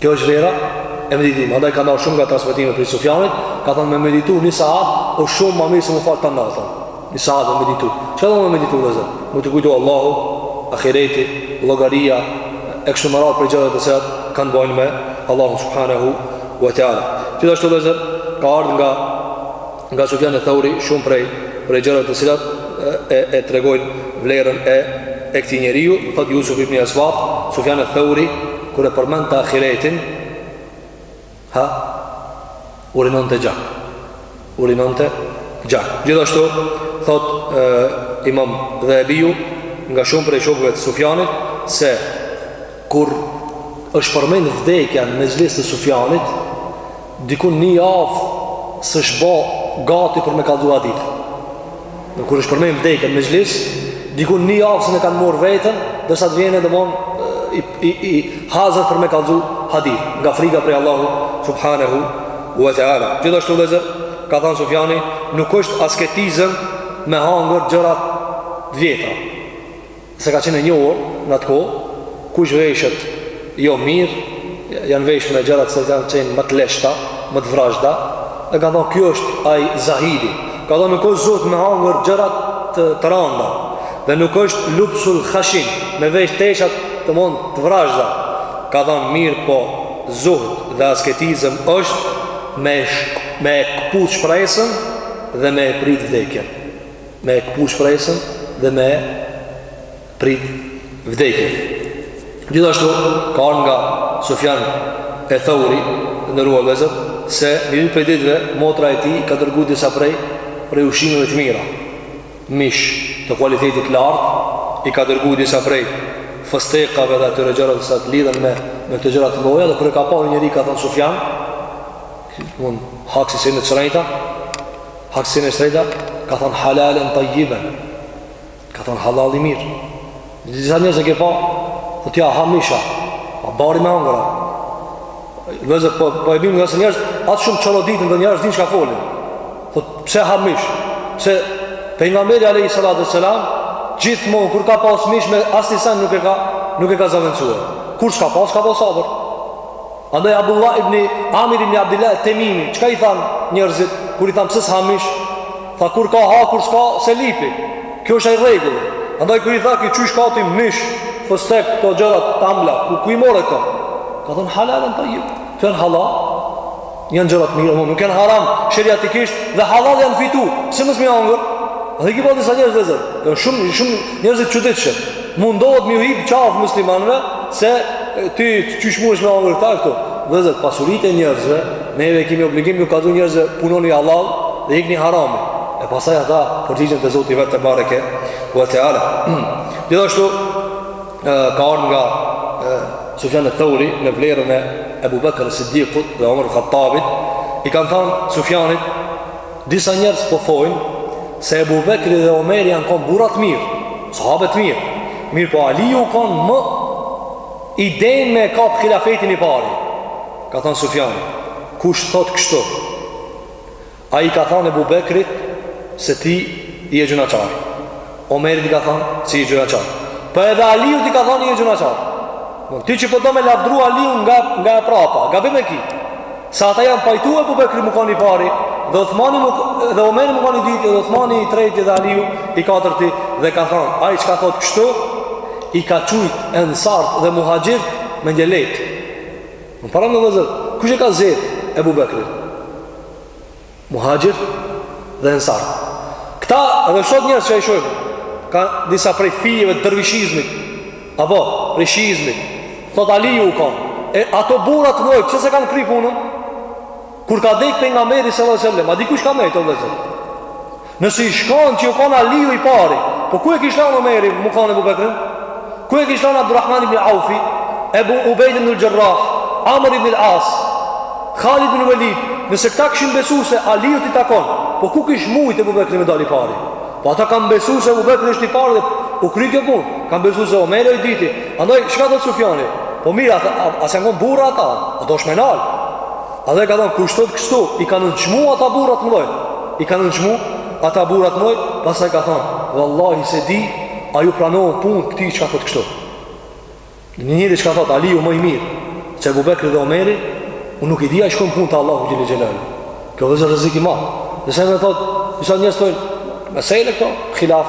Kjo është vlera e meditimit. Andaj kanë ardh shumë nga transmitime prej Sufjanit, ka thënë me meditu një saat, o shumë ma mirë se m'u fal tanë natën. Një saat me meditu. Që edhe me meditu vëllazër? Me t'u kujtu Allahu, Akhireti, llogaria, e kështu me radhë për gjërat të cilat kanë të bojnë me Allahu Subhanehu wa Teala. Gjithashtu vëllazër, ka ardhë nga Nga Sufjan e Thauri shumë prej prej gjërave të cilat e, e, e tregojnë vlerën e e këtij njeriu, thot Yusuf ibn Asbat, Sufjan e Thauri kur e përmendte ahiretin, ha urinonte gjak. Urinonte gjak. Gjithashtu thot e, Imam Dhehebiu nga shumë prej shokëve të Sufjanit se kur është përmend vdekja në mexhlis të Sufjanit, Diku një javë s'është bë gati për me kallzu hadith. Në kur është përmend vdekja në mexhlis, diku një javë s'e kanë marr veten, derisa të vjen edhe bon i i, i hazër për me kallzu hadith, nga frika prej Allahut subhanahu wa taala. Gjithashtu vëllazër, ka thënë Sufjani, nuk është asketizëm me hangër gjëra të vjetra. Se ka qenë e njohur në atë kohë, kush veshet jo mirë, janë veshë me gjëra të cilat kanë qenë më të leshta, më të vrazhda, e ka thonë, kjo është ai zahidi. Ka thonë, nuk është zuhd me hangër gjëra të, të randa, dhe nuk është lubsul khashin, me veshë tesha të mund të vrazhda. Ka thonë, mirëpo, zuhd dhe asketizëm është me, me e këput shpresën dhe me e prit vdekjen. Me e këput shpresën dhe me prit vdekjen. Gjithashtu, ka ardh nga Sofjan e Thauri, të nderuar vëllezër, se në një prej ditve, motra e tij i ka dërgu disa prej, prej ushqimeve të mira. Mish të kualitetit të lartë, i ka dërgu disa prej fëstekave dhe atyre gjërave sa lidhen me, me këto gjëra të ambla, dhe kur e ka pa një njeri, ka thonë Sofjan, mund, hakë se se në të sërejta, Haksin e Sreda ka thonë halalen tajjiben Ka thonë halal i mirë Në disa njerëz e ke pa Dhe po ti a ha mish a A ban me hangër a Vëllezër po, po e bimë nëse njerëzit shumë çoroditen dhe njerëz s'din çka folin Dhe po pse ha mish Pse Pejgamberi alejhi salatu ve selam Gjithmonë kur ka pas mish me asnjë sen nuk e ka Nuk e ka zavendësue Kur s'ka pas ka pas sabër Andaj Abdullah ibn Amir ibn Abdullah al-Tamimi, çka i thanë njerëzit kur i thanë pse s'ha mish? Tha kur ka ha, kur s'ka s'e lypi. Kjo është ai rregull. Andaj kur i tha ky qysh ka ti mish, fëstek, këto gjëra të ambla, ku ku i more këto? Ka thënë halalan tayyib. Këto janë halal. Janë gjëra të mira, nuk janë haram sheriatikisht dhe halal janë fitu. Pse mos me i hangër? E ki pa disa njerëz vëllezër. Janë shumë shumë njerëz të çuditshëm. Mundohet me ju hip n'qafë muslimanëve se ti qysh mundesh me hangër ta këtu. Vëllezër pasuritë e njerëzve, neve e kemi obligim me ju kallzu njerëzve punoni halal dhe ikni haramit. E pastaj ata përgjigjen te Zoti vetë tebareke ve teala. Gjithashtu ka ardhur nga Sufjan e Thauri në vlerën e Abu Bakr Siddiqut dhe Omer Khattabit i kanë thënë Sufjanit Disa njerëz po thojnë se Ebu Bekri dhe Omeri janë konë burra të mirë, sahabe të mirë. Mirëpo Aliu u konë më i denjë me e kapë khilafetin i pari. Ka thënë Sufjani, kush thotë kështu? Ai i ka thënë Ebu Bekrit se ti je gjynahqar. Omerit i ka thonë se je gjynahqar. Por po edhe Aliut i ka thonë je gjynahqar. Ti që po do po me lavdru Aliun nga, nga e prapa, gabim e ki. Se ata janë pajtu Ebu Bekri me kon i pari, dhe Othmani me, dhe Omeri me kon i dyti, dhe Othmani i trejti dhe Aliu i katërti, dhe ka thonë, ai çka thotë kështu, i ka qujtë ensarët dhe muhaxhirët mendjelehtë. Paramendo vëllezër, kush e ka zgjedh Ebu Bekrin? Muhaxhir dhe Ensar. Këta edhe sot njerëz që e shohim, ka disa prej fijeve të dervishizmit, apo rishizmit. Thot Aliu u ka. E ato burra të mëdha pse s'e kanë kry punën? Kur ka dek pejgamberi sallallahu alajhi wasallam, a di kush ka met o vëllezër? Nëse ish kon që ju kanë Aliu i pari, po ku e kish lanë Omeri, mu kanë Ebu Bekri? Ku e kish lanë Abdurrahman ibn Aufi, Ebu Ubejt ibn Xherrah, Amr ibn As, Halid ibn Velid, nëse këta kishin besu se Aliut i takon, po ku kish mujt Ebu Bekri me dal i pari? Po ata kanë besu se Ebu Bekri është i pari dhe u kry kjo punë, kanë besu se Omeri i dyti, andoj, çka thotë Sufjani? Po mirë, a, a, a s'jon kon burra ata, a do shmenal? Edhe ka thënë kush thot kështu, i ka nënçmu ata burrat mëdhoj. I ka nënçmu ata burrat mëdhoj, pastaj ka thënë, "Vallahi s'e di, a ju pranon punë këtij çka thot kështu." Një njeri çka thot Aliu më i mirë, se Ebu Bekri dhe Omeri, unë nuk e di a shkon punë te Allahu xhele xhelaluhu. Kjo, vëllezër, o rrezik i madh. Nëse më thot, disa njerëz thojnë, "Mesele këto, hilaf."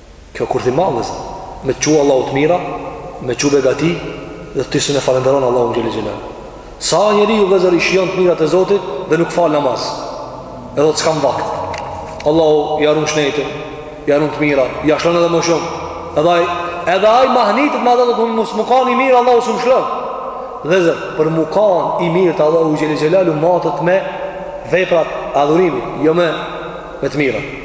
Kjo kurth i madh, vëllezër Me të çu Allahu të mira Me t'çu begati Dhe ti s'e falënderon Allahun xhele xhelaluhu Sa njeri, vëllezër, i shijon të mirat e Zotit Dhe nuk fal namaz E thotë s'kam vakt Allahu ja run shnetin Ja run të mirat Ja lshon edhe më shumë Edhe aj Edhe aj mahnitet me mos mu kan i mirë Allahu s'um lshon Vëllezër Për mu kan i mirë te Allahu xhele xhelaluhu matet me Veprat e adhurimit Jo me Me të mirat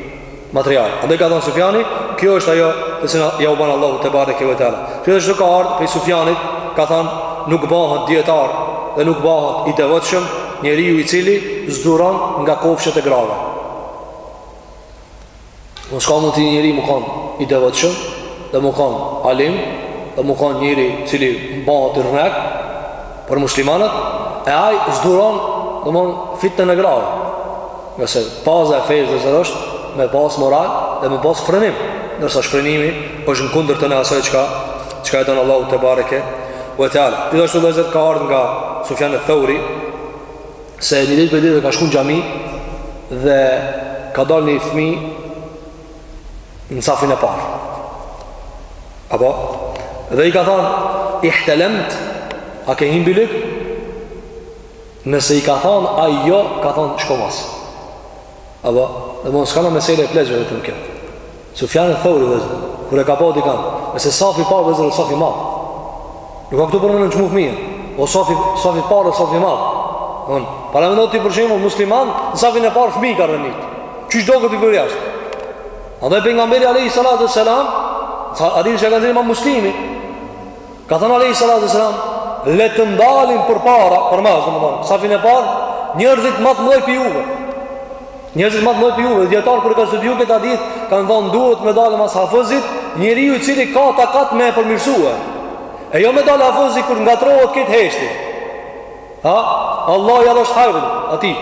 material. Andaj ka thënë Sufjani, kjo është ajo të cilën jau ban Allahu tebareke ve teala. Gjithashtu ka ardh prej Sufjanit, ka thënë nuk bëhet dietar dhe nuk bëhet i devotshëm njeriu i cili s'duron nga kofshët e grave. Qysh ka mujt një njeri mu kanë i devotshëm dhe mu kanë alim dhe mu kanë njeri i cili bahet yrnek për muslimanët e aj s'duron dhe man fitnen e grave. Ngase baza e fesë, vëllezër, është me pas moral dhe me pas frenim Ndërsa shfrenimi është në kundërtën e asoj çka, çka e don Allahu tebareke ve teala Gjithashtu, vëllezër, ka ardhë nga Sufjan eth-Theuri Se një ditë prej ditëve ka shku në xhami Dhe ka dalë një fmi Në safin e parë Apo Dhe i ka thonë Ihtelemt A ke hi n'bylyk Nëse i ka thonë ai jo, ka thonë shko mas. Apo, dhe nuk u kanë mesele e pleqve vetëm kjo. Sufjan eth-Theuri, vëllezër, kur e ka pa dikan, ngase safi i parë, vëllezër, o saf i madh. Nuk ka këtu për me nënçmu fmijën, o safi, safi i parë o saf i madh. Unë, paramendo ti për shembull musliman, në safin e parë fmi ka renit. Qysh do këtë e përjashtë? Andaj Pejgamberi a.s. Në hadithin që e ka nxjerrë imam Muslimi, Ka thënë alejhi salatu ve selam, le të ndalen përpara, përmas, domethonë, safin e parë, njerëzit ma të mëdhoj prej juve. Njerëzit ma të mëdhoj prej juve, dhe dijetarët kur e kanë shpjegu këtë hadith, kanë thonë, duhet me dalë mas hafëzit, njeriu i cili ka takat me e përmirësue. E jo me dalë hafëzi kur ngatrrohet, krejt heshtin. A, Allah ia dhashtë hajrin atij.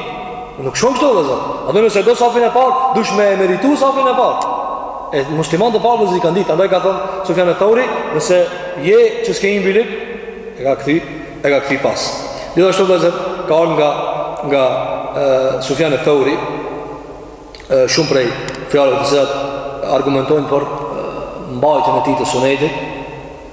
Nuk shumë kështu vëllezër. A dhe nëse do safin e parë, duhesh me e meritu safin e parë. E muslimanët e parë vëllezër i kanë ditë. Andaj ka thënë, Sufjan e Thauri, nëse je që s'ke një biletë, e ka kthy, e ka kthy pas. Dhe ashtu vëllezër, ka ardhë nga, nga e, Sufjan e Thauri, e, shumë prej fjalëve të cilat, argumentojnë për mbajtjen e tij të sunetit,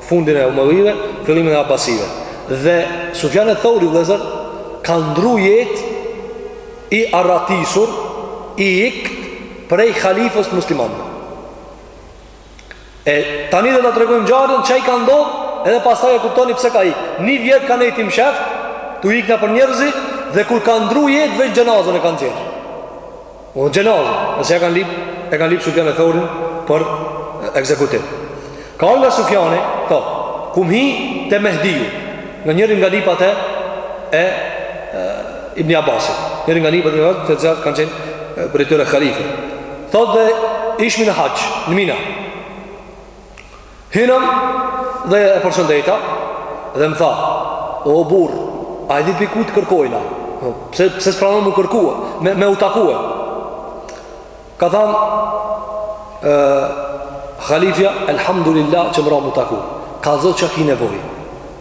fundin e Umevive, fillimin e Abasive. Dhe Sufjan e Thauri vëllezër ka ndru jetë i arratisur, i ikt prej halifës t'muslimanëve. E tani do ta tregojmë ngjarjen çka i ka ndodh, edhe pastaj e kuptoni pse ka ik. Një vjet u kanë i msheft, tu ik prej njerëzve dhe kur ka ndru jetë veç xhenazën e kanë gjet. Xhenazën, se ja kanë lip, e kanë lip Sufjan e Thorin për ekzekutim. Ka ardh nga Sufjani, thotë, kum hi të Mehdiu, njëri nga nipat e, e, e Ibn Abbasit, njëri nga nipat e Ibn Abbasit, të cilat kanë qenë prej tyre khalife. Thot dhe ishmi në haxh, në Mina, Hinëm dhe e përshëndeta dhe më tha, o burr, a e di prej kur të kërkojna? Pse pse s'pranon m'u kërkue, me me u takue? Ka thënë ë Khalifja, elhamdulillah që mbramë u takum. Ka thënë çka ki nevojë.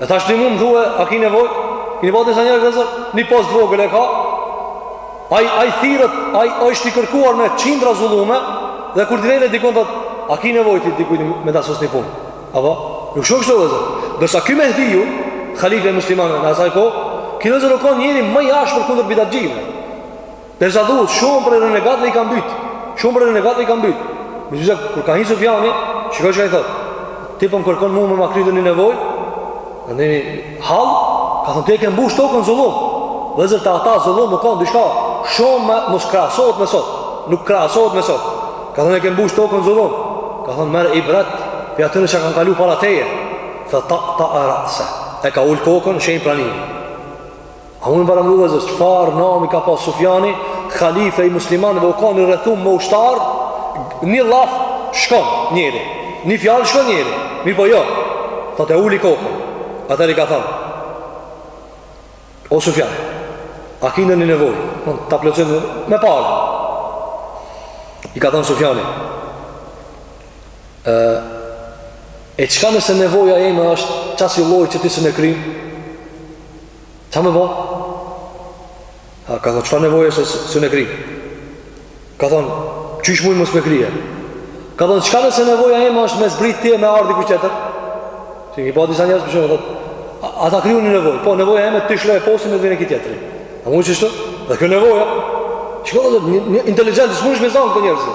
E thash ti mu m'thue, a ki nevoj? Këqyrni pak disa njerëz, vëllezër, një post të vogël e ka, aj, aj thirët, aj, aj shti kërkuar me qindra zulume, dhe kur e sheh dikon thotë, a ki nevoj ti diku me ta sos një punë? Apo? Nuk shumë kështu vëllezër. Ndërsa ky Mehdiu, khalife e muslimanëve, n'asaj kohe, ky vëllezër u konë njëri ma i ashpër kundër bidatçive. Derisa thuhet, shumë prej renegatëve i ka mbyt. Shumë prej renegatëve i ka mbyt. Megjithatë, kur ka hinë Sufjani, çka çka i thot, ti për po më kërkon mu me ma kry një nevoj, në një hall, ka thënë, ti e ke mbush tokën zullum. Vëllezër atëherë zullum u kanë, diçka, shumë me, mos krahasohet me sot. Nuk krahasohet me sot. Ka thënë, e ke mbush tokën zullum. Ka thënë, merr ibret, prej atyre që kanë kalu para teje. Thotë, atëherë. E ka ul kokën, shenjë pranimi. A mun paramendoni vëllezër çfarë nami ka pas Sufjani, halife i muslimanëve u kanë i rrethum me ushtar, një llaf shkon njëri, një fjalë shkon njëri, mirëpo jo. Thotë uli kokën. Atëherë i ka thënë. O Sufjan, a ki ndonjë nevojë? Ta plotësojmë me parë. I ka thënë Sufjani. Ë e çka nëse nevoja ime është qasi lloj që ti s'e kryn? Qa me bo? A, ka thonë, çfarë nevoje se s'un e kryj? Ka thonë, qysh muj mos me e kry? Ka thonë, çka nëse nevoja ime është me zbrit ti e me ardh dikush tjetër? Që një pa disa njerëz për shembull, thotë, a ta kryj një nevojë? Po, nevoja ime ti lshoje postin me dhvene këtë tjetri. A muj qështu? Dhe kjo nevoja? Çka thotë, një, një inteligent, s'muj me zanë këta njerëz?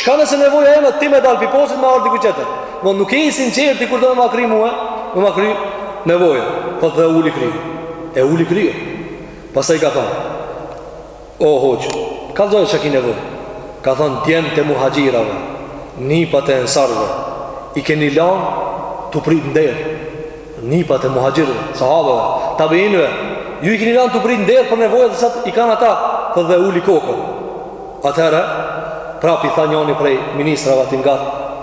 Çka nëse nevoja ime ti me dalë prej postit me ardh dikush tjetër? Ma nuk je i sinqertë ti kur do me ma kry mue? Me ma kry Nevojën, thot dhe uli kryen. E uli kryen. Pastaj ka thon, O hoxhë, kallxoje çka ki nevojë. Ka thon djemtë e muhaxhirave, nipat e ensarëve, i keni lanë tu prit në derë. Nipat e muhaxhirëve, sahabëve, tabiinëve, ju i keni lanë tu prit në derë për nevojat sa i kanë ata, thot dhe uli kokën. Atëherë, prap i tha njëri prej ministrave aty nga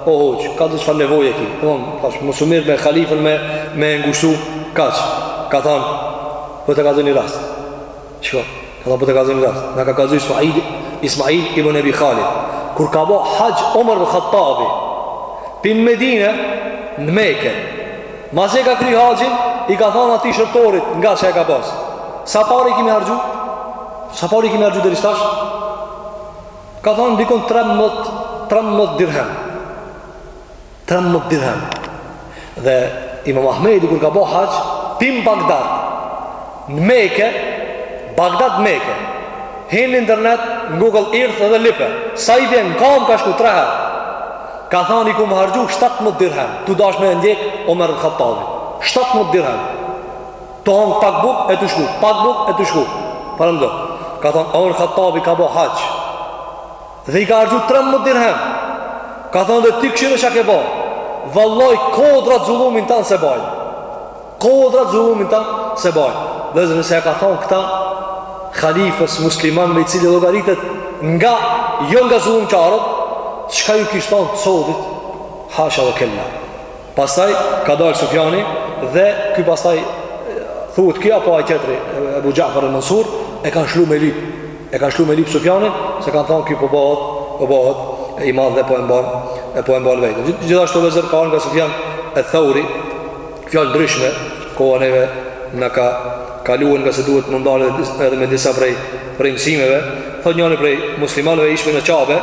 O hoxhë, kallzo çfarë nevoje ki Thon, pash, mos u mir me halifen me, me e ngushtu kaq. Ka thon, po ta kallzoj një rast. Shko, ka thon, po ta kallzoj një rast. Na ka kallzu Ismail, Ismail ibn Ebi Halid. Kur ka bo haxh Omer ibn Hattabi prej Medine, në Mekë. Masi e ka kry haxhin, i ka thon atij shërbtorit Nga që e ka pas Sa pare i kemi harxhu? Sa pare kemi harxhu deri tash? Ka thonë dikun 13 dirhem. 13 dirhem. Dhe imam Ahmedi kur ka bo haxh, prej Bagdad, në Mekë, Bagdad Mekë, hin në internet, në Google Earth dhe lype, sa i vjen, n'kamë ka shku 3 herë. Ka thonë i kom harxhu 17 dirhem, tu dasht me ndjek Omer Hattabin. 17 dirhem. Tu hangër pak bukë e tu shku, pak bukë e tu shku. Paramendo, ka thonë, Omer Hattabi ka bo haxh. Dhe i ka harxhu 13 dirhem. Ka thonë dhe ti kqyre çka ke bo. Vallahi, kodrat zullumin tand s'e bajnë. Kodrat zullumin tand s'e bajnë. Vllezër, nëse i ka thonë këta, halifes muslimanve i cili llogaritet, nga, jo nga zullumqarët, çka ju kish thonë të sodit, hasha ve kella. Pastaj ka dalë Sufjani dhe ky pastaj thuhet ky apo ai tjetri Ebu Xhafer el-Mansur e kanë lshu me lyp. E kanë lshu me lyp Sufjanin se kanë thonë ky po bëhet, po bëhet i madh dhe po e mban e po e mban veten. Gjithashtu vëllezër ka nga Sufjan eth-Theuri fjalë të ndryshme, koha neve na ka kaluar ngase duhet m'u ndalë edhe me disa prej prej mësimeve. Thot njëri prej muslimanëve ishme në Qabe,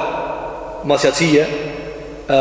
mas jacie, ë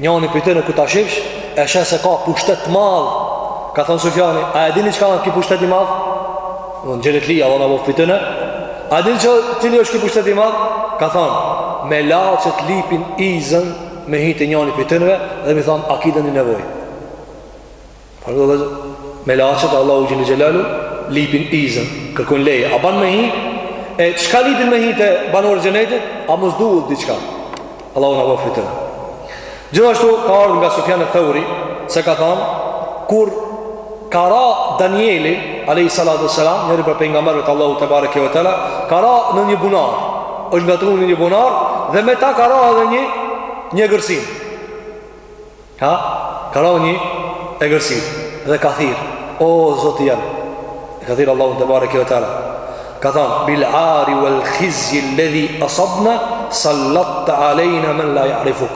Njani prej tyre kur ta shihsh, e sheh se ka pushtet të madh. Ka thënë Sufjani, a e dini çka është ky pushtet i madh? Xhenetli, Allah na boftë prej tyre. A e dini çka cili është ky pushtet i madh? Ka thënë, melaqet lypin izën me hi te njani prej tyre dhe me i thon, a ki ndonji nevojë? Por do, vllezër, me lejet Allahu xhel-le xhelaluhu, lipin izën, kërkun leje, a ban me hi, e qka lipin me hi të banorët e xhenetit, a mos duhet diqka, Allahu na bëftë prej tyne. Gjithashtu ka ardhë nga Sufjan e Theuri, se ka thamë, kur ka ra Danieli, alejhi salatu selam, njëri prej pejgamberëve t'Allahut tebareke ue teala, ka ra në një bunar, është ngatërru në një bunar, dhe me ta ka ra edhe një, një egërsi. Ka ra një egërsi dhe ka thirë, O Zoti jem, e ka thirë Allahun tebareke ue teala. Ka thanë, bil ari wal khizji ledhi asabna, sallatte alejna men la jarifuk.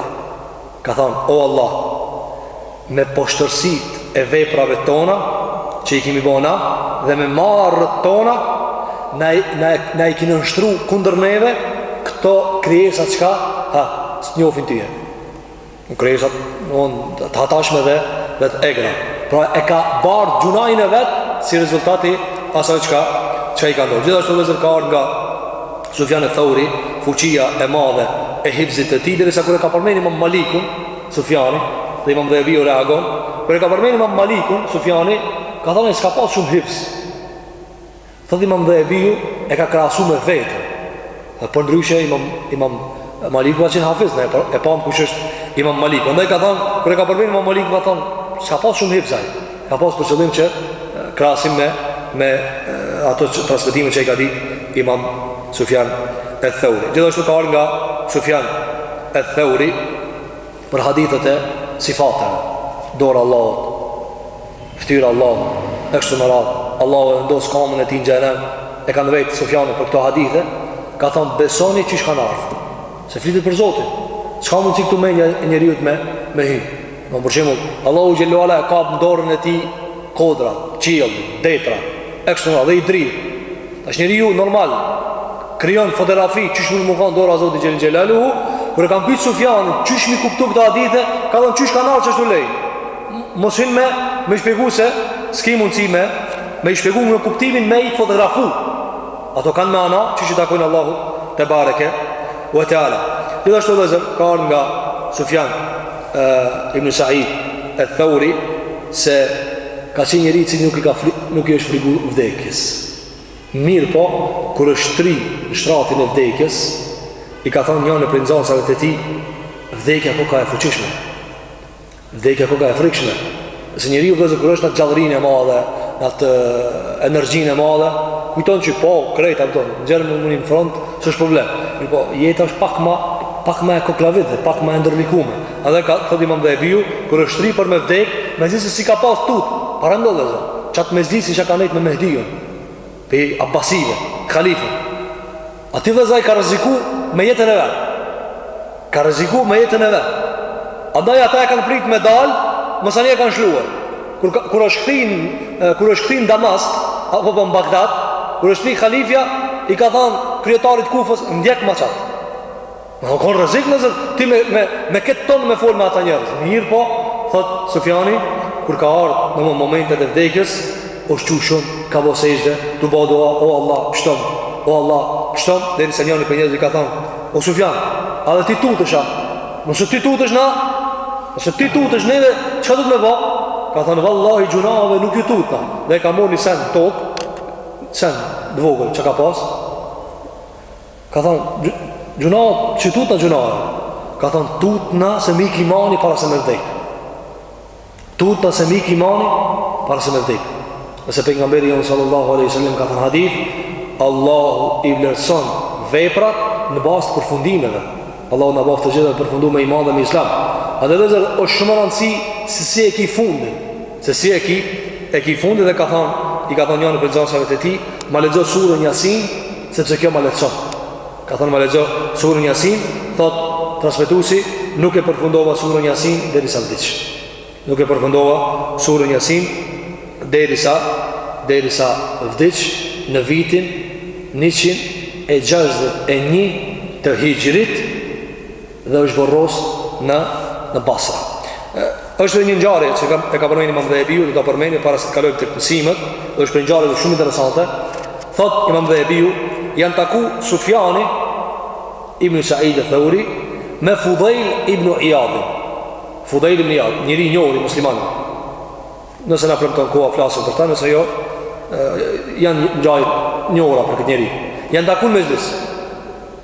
Ka thanë, O Allah, me poshtërsit e veprave tona, që i kemi bona, dhe me marret tona, na, na, na i ki nënshtru kundër neve, këto krijesa qka, ha, s'të njofin tye. Krijesa të hatashme dhe, dhe të egra. Pra e ka bartë gjynahin e vet si rezultat i asaj qka, qka i ka ndodhë. Gjithashtu vllezër ka ardh nga Sufjan e Thauri, fuqia e madhe e hifzit të tij, derisa kur e ka përmen imam Malikun, Sufjani, dhe imam Dhehebiu reagon, kur e ka përmen imam Malikun, Sufjani, ka thënë e s'ka pas shumë hifz. Thot imam Dhehebiu e ka krahasu me veten Dhe përndryshe imam, imam Maliku ka qenë hafiz Ne e pamë kush është imam Maliku Dhe ka thonë, kur e ka përmen imam Maliku ka thonë S'ka pas shumë hifz ai Ka pas për qëllim që krahasim me, me ato që, transmitime që i ka di imam Sufjan e Theuri Gjithashtu ka ardh nga Sufjan e Theuri Për hadithet e sifateve Dora e Allahut Ftyra e Allahut, e kështu me radhë, Allahu e vendos kamën e tij në xhenem, e kanë pytë Sufjani për këto hadithe, ka thonë besoni qysh kanë ardhë, se flitit për Zotin, s'ka mundësi këtu mendja e, njëriut me, me hi. Për shembull, Allahu xhel-le ue ala e kapë në dorën e ti kodra, qiell, detra, e kështu me radhë, dhe i dridh. Tash njeriu normal, krijon fotografi, qysh mun me kanë dora e Zotit xhel-le xhelaluhu, kur e kanë pyjtë Sufjani, qysh m'i kuptu këto hadithe, ka thonë qysh kanë ardhë qashtu leji. Mos hin me me shpjegu se s'ke mundësi me me i shpjegu në kuptimin me i fotografu. Ato kanë mana që që i takojnë Allahut tebareke ue teala. Gjithashtu vllezër ka ardh nga Sufjan e, ibn Sa'id e Thauri se ka qenë njeri që nuk i, ka fri, nuk i është frigu vdekjes. Mirëpo, kur është shtri në shtratin e vdekjes, i ka thonë njënit prej nxansave të tij, vdekja koka e fuqishme. Vdekja koka e frikshme. Se njeriu vllezër kur është n'atë gjallërin e madhe, n'atë energjin e madhe, kujton që po, krejt, atë në gjerë më mërin front, s'është problem. Mirëpo, jeta është pak ma, pak ma e koklavit dhe pak ma e ndërlikume. Edhe ka, thot imam Dhehebiu, kur është shtri për me vdek, me zi se si ka pas tut, paramendo vllezër, qatë me zi siç ka nejtë me Mehdiun. Prej Abbasive, Khalifët. Aty vllezër ka rreziku me jetën e vet. Ka rreziku me jetën e vet. Andaj ata e kanë prit me dalë, masanej e kanë shluar. Kur, kur është kthy n', kur është kthy n'Damask, apo po në Bagdad, kur është kthy Khalifja, i ka thanë kryetarit t'Kufës, ndjekma qatë. Ka konë rrezik vllezër, ti me, me, me këtë ton me folë me ata njerëz. Mirëpo, thotë Sufjani, kur ka ardhë në më momentet e vdekjes, u çu shumë, ka bo sexhde, tu bo dua, o Allah, pshtom, o Allah, pshtom, derisa njani prej njerëzve i ka thonë, o Sufjan, a edhe ti tutesh a, nëse ti tutesh na, nëse ti tutesh neve, ça do të na bo? Ka thonë, vallahi gjynave nuk ju tutna, dhe ka marr një sen n'tokë, sen t'vogël që ka pasë, Ka thonë, gjynat, s'tutna gjynave, ka thonë, tutna se m'ik imani para se me vdek. Tutna se m'ik imani para se me vdek. Se pejgamberi jonë sallallahu aleyhi sallam ka thonë n'hadith, Allahu i vlerëson veprat në bazë të përfundimeve. Allahu në bazë të gjithë dhe përfundu me iman dhe me islam. Andaj vllezër, është shumë rëndësi se si e ki fundin. Se si e ki, e ki fundin dhe ka thonë, i ka thonë njanit prej nxansave të tij, ma lexo ti surën jasin, Sepse kjo ma lehtëson. Ka thënë ma lexo surën Yasin, thot transmetuesi nuk e përfundova surën Yasin derisa vdiq. Nuk e përfundova surën Yasin derisa derisa vdiq në vitin 161 të Hixhrit dhe është vorros në në Basra. Është një ngjarje që ka e ka përmendur Imam Dhehebiu, do ta përmendi para se të kalojmë tek mësimet, është një ngjarje shumë interesante. Thot Imam Dhehebiu, janë taku Sufjani Ibn Sa'id al-Thawri me Fudail Ibn Iyad. Fudail Ibn Iyad, njeri i njohur musliman. Nëse na premton koha flasim për ta, nëse jo, janë ngjarje t'njohura për këtë njeri. Janë taku në mexhlis.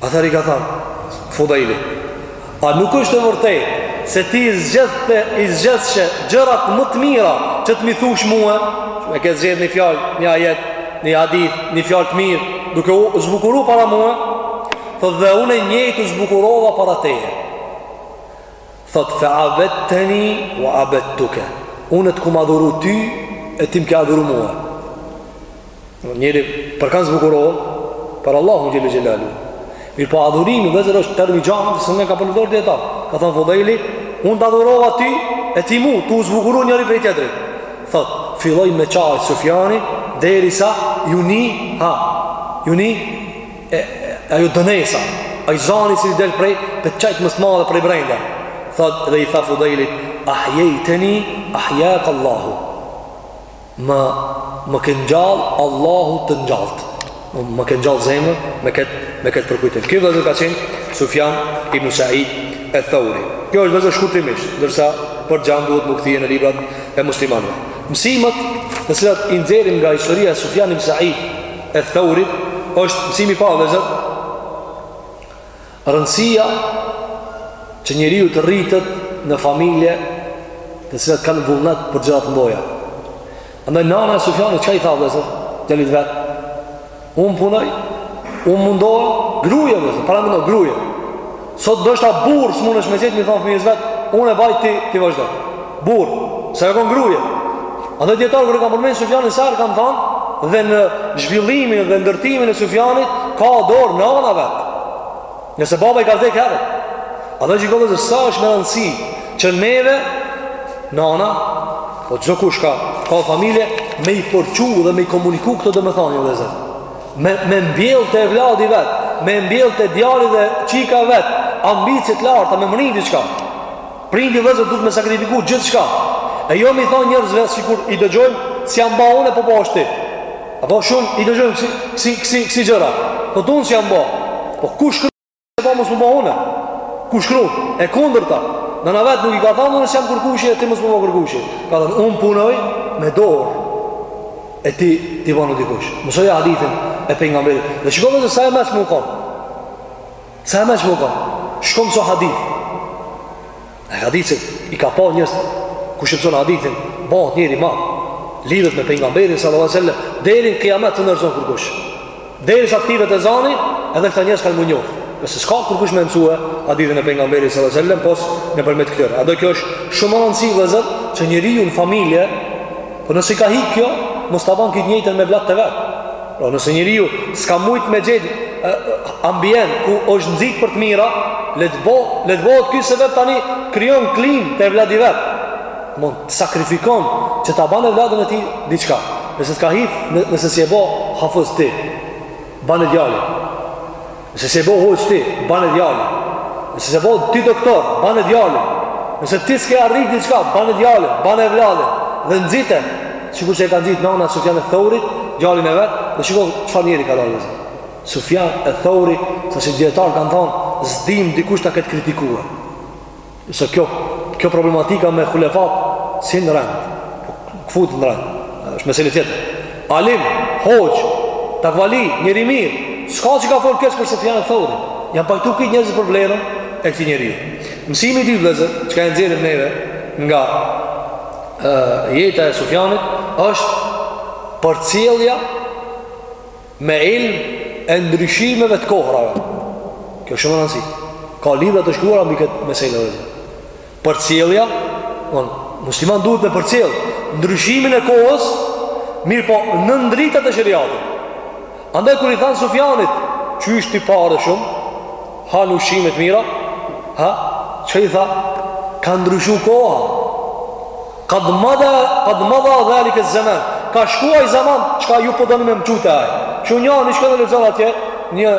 Atëherë i ka thënë Fudaili, a nuk është e vërtetë se ti i zgjedhte i zgjedhshe gjërat më të mira që të më thosh mua? Ma ke zgjedh një fjalë, një ajet, një hadith, një fjalë të mirë, duke u zbukuruar para mua, thotë dhe unë njëjtë u zbukurova para teje. Thotë, Fe'abedteni wa abedtuke, Unë të kum adhuru ty e ti m'ke adhuru mua. Njeri për kan zbukurohet, për Allahun xhel-le xhelaluhu. Mirëpo adhurimi, vllezër është term i gjanë, të së në ka përdor dhe ta. Ka thënë Fudajli, unë të adhurova ty e ti mu, tu zbukuru njëri prej tjetrit. Thotë, filloi me qajtë Sufjani, derisa ju ni, ha, ju ni, e, e, ajo dënesa a i zani si del prej prej qajtmes së madhe prej brenda thot dhe i tha Fudajlit ahjejteni ahjek Allahu ma ke ngjall Allahu të ngjalltë ma ke ngjall zemrën me këtë me këtë përkujtim. Ky vllezër ka qenë Sufjan ibn Sa'id e Thauri. Kjo është vllezër shkurtimisht, ndërsa për gjanë duhet me u kthy në librat e muslimanëve. Mësimet të cilat i nxjerrim nga historia Sufjan ibn Sa'id e Theurit është mësimi i parë vllezër rëndësia që njeriu të rritet në familje të cilat kanë vullnet për gjëra t'mdhaja andaj nana e Sufjanit çka i tha vllezër djalit vet unë punoj unë mundohem gruje vllezër paramendo gruje Sot ndoshta burrë s'mundesh me gjet me i thonë fëmijës vet, unë e baj ti, ti vazhdo. Burrë, se ka konë gruje. Edhe dijetarët kur kanë përmend Sufjanin Sarë, kanë thonë, dhe në zhvillimin dhe ndërtimin e Sufjanit, ka dorë nana vet. Nëse baba i ka vdek herët, edhe shiko vllezër sa është me rëndësi, që neve, nana, po çdokush ka, ka familje, me i përçu dhe me i komuniku këto domethonë, jo vllezër. Me, me mbjell te evladi vet Me mbjell te djali dhe çika vet Ambicie t'larta me mrri diçka Prindi vllezër duhet me sakrifiku gjithçka E jo me i thonë njerëzve sikur i dëgjojmë S'jam ba une po po bohesh ti Apo shumë i dëgjojmë ksi, ksi, ksi, ksi gjëra Po unë s'jam ba Po kush kërë e ba mos m'u bo une ku shkru e kundërta nana vet nuk i ka thanë un s'jam kërkushi e ti mos m'u bo kërkushi ka thënë unë punoj me dorë e ti ti banu dikush mësoje hadithin e pejgamberit dhe shko mëso sa m'sheh mu n'kam sa m'sheh mu n'kam shko mëso hadith Në hadithin, i ka pa njerëz, kush e mëson hadithin, bëhet njeri ma, lidhet me pejgamberin, salallahu alejhi ve selem deri n'kijamet të nërëzën kërkush. Derisa të kivet e zani, edhe këta njerëz kanë me u njoft. Nëse s'ka kërkush me mësue, hadithin e pejgamberit, salallahu alejhi ve selem pos nëpërmjet këtyre. Edhe kjo është shumë me rëndësi vllezër, që njeriu në familje, Po nëse ka hik kjo, mos ta bën këtë njëjtën me evladët e vet. Po nëse njeriu s'ka mujt me gjet ambient ku është nxit për të mira, le të bë, le të bëhet ky se vet tani krijon klimë te evladi vet. Mund të sakrifikon që ta bën evladin e tij diçka. Nëse s'ka hik, nëse s'je bo hafëz ti. Bën djalin. Nëse s'e bo hoxhë ti, bane djalin. Nëse s'e bo ti doktor, bane djalin. Nëse ti s'ke arrit diçka, bane djalin, bane vllanë. Dhe nxite, sikur që e ka nxit nana Sufjan eth-Theurit, djalin e vet, dhe kqyr çfarë njeri ka dalë. Sufjan eth-Theuri, saqë dijetarët kanë thonë, s'dim dikush ta ketë kritikuar. Nëse kjo, kjo problematika me khulefat, s'hin në rend, nuk futet në rend, është mesele tjetër. Alim, hoxhë, takvali, njeri i mirë, s'ka që ka fol keq për Sufjan Theurin, janë pajtu krejt njerëzit për vlerën e këtij njeri. Mësimi i dytë vllezër, çka e nxjerrim neve nga e, jeta e Sufjanit, është përcjellja Me ilm e ndryshimeve të kohrave. Kjo shumë me rëndësi. Ka libra të shkruara mbi këtë mesele vllezër. Përcjellja, domethon, muslimani duhet me përcjell ndryshimin e kohës, mirëpo nën dritën e sheriatit. Andaj kur i thanë Sufjanit, qysh ti pare shumë, han ushqime të mira, ha, çka i tha, ka ndryshu koha, Qad mada qad mada dhalik al zaman. Ka shkuar ai zaman, çka ju po doni me m'çu te ai. Që njani shkon e lexon atje, një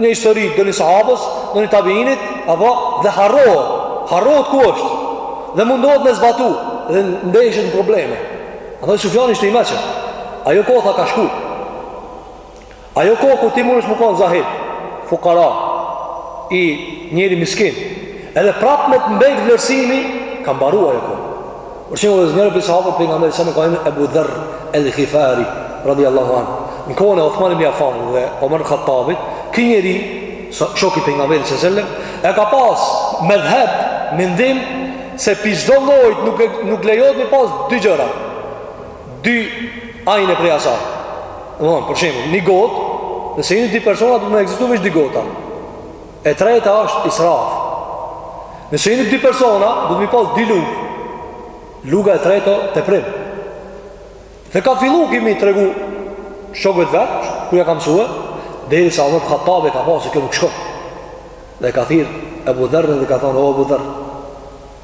një histori ndonjë sahabes, ndonjë tabiinit, apo dhe harro, harrohet ku është. Dhe mundohet me zbatu dhe ndeshet në probleme. Andaj Sufjani ishte i mençëm. Ajo kohë ka shkuar. Ajo kohë kur ti mundesh me konë zahid, fukara, i njeri miskin, edhe prapë me të mbejt vlerësimi, ka mbaru ajo kohë. Për shembull vllezër njëri prej sahabëve të pejgamberit, selam ka qenë Ebu Dherr el Ghifari, radi Allahu anhu. Në kohën e Othman ibn Affan dhe Omer Khattabit, ky njeri, shoku i pejgamberit sallallahu alajhi wasallam, e ka pas medhheb, mendim se pi çdo llojit nuk e, nuk lejohet me pas dy gjëra. dy ajne prej asaj. Domthon, për shembull, një gotë, nëse jeni dy persona duhet me ekzistu veç dy gota. E treta është israf. Nëse jeni dy persona, duhet me i pas dy lugë. Luga e treta teprim. Dhe ka fillu ky me i tregu shokëve t'vet, ku ja ka msue, derisa Omer Khattabi ka pa se kjo nuk shkon. Dhe ka thirrë Ebu Dherrin dhe ka thonë, o Ebu Dherr,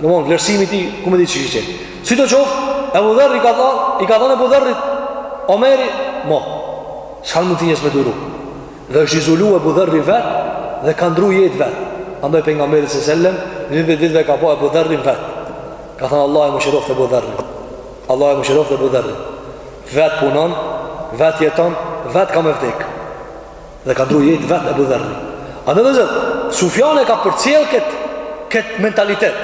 Domethon, vlerësimi i tij, ku me di që që që. Sido qoftë, Ebu Dherri ka tha, i ka thanë Ebu Dherrit, Omeri, mo, s'kanë mund ty njerëz me duru. Dhe është izolu Ebu Dherri vetë, dhe ka ndrru jetë vetë. Andaj pejgamberi sa sellem, një prej ditëve ka pa Ebu Dherrin vetë. Ka thanë Allahu e mëshiroftë Ebu Dherrin. Allahu e mëshiroftë Ebu Dherrin. Vetë punon, vetë jeton, vetë ka me vdekë. Dhe ka ndru jetë vetë Ebu Dherri Anej vllezër, Sufjani e ka përcjell këtë kët mentalitet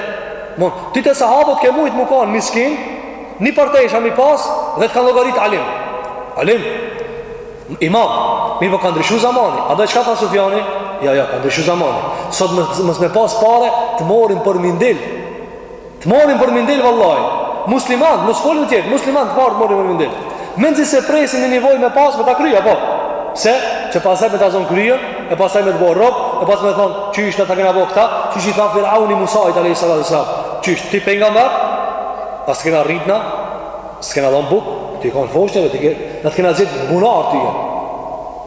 Mo, Ti te sahabët ke mujtë me kanë miskin Një parteshë me i pas Dhe të kanë llogarit alim Alim Imam Mirëpo ka ndryshu zamani Andaj çka tha Sufjani Jo, jo, ka ndryshu zamani Sot mos me pas pare Të marrin për mindil Të marrin për mindil vallahi. Musliman, mos folim tjetër, musliman të marrin marrin për mindil. Mezi se presin një nevojë me pas me ta kry apo? Se që pasaj me ta zon kryet, e pasaj me të bërë rob, e pasaj me thon, qysh na ta kena bërë këta, qysh i tha Firauni Musait alejhis selam. Qysh ti pejgamber? Po s'të kena rrit na, s'të kena dhon buk, ti kon foshnje, ti ke, na kena zit bunar ti.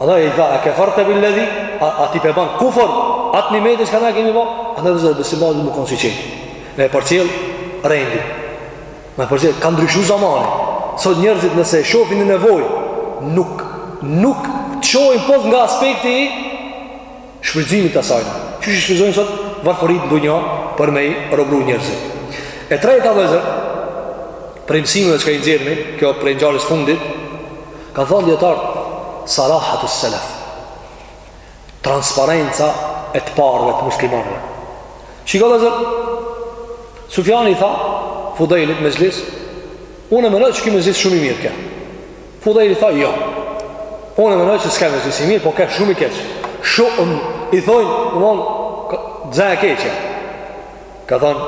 Ana i tha, a kefarta bil-ledhi? A ti po e ban kufër? A e din ti çka na kemi bo? Anej vllezër besimon nuk kon si çish. Me e përcjell rendi. Me e përcjell ka ndryshuar zamani. Sot njerëzit nëse e shohin një nevojë, nuk nuk e shohin pos nga aspekti i shfrytëzimit të saj. Qysh i shfrytëzojnë sot varfërit në dynja për me i robru njerëzit. E treta vllezër, prej mësimeve çka i nxjerrim, kjo prej ngjarjes fundit, kanë thënë dijetarët Sarahatus Selef. Transparenca e të parëve të muslimanëve. Shiko vllezër, Sufjani i tha Fudejlit mexhlis, unë e mendoj që ky mexhlis shumë i mirë ke. Fudejli tha, jo. Unë e mendoj që s'ke mexhlis i mirë, po ke shumë i keq. Shumë, i thojnë, unë, dza e keqë. Ka thonë,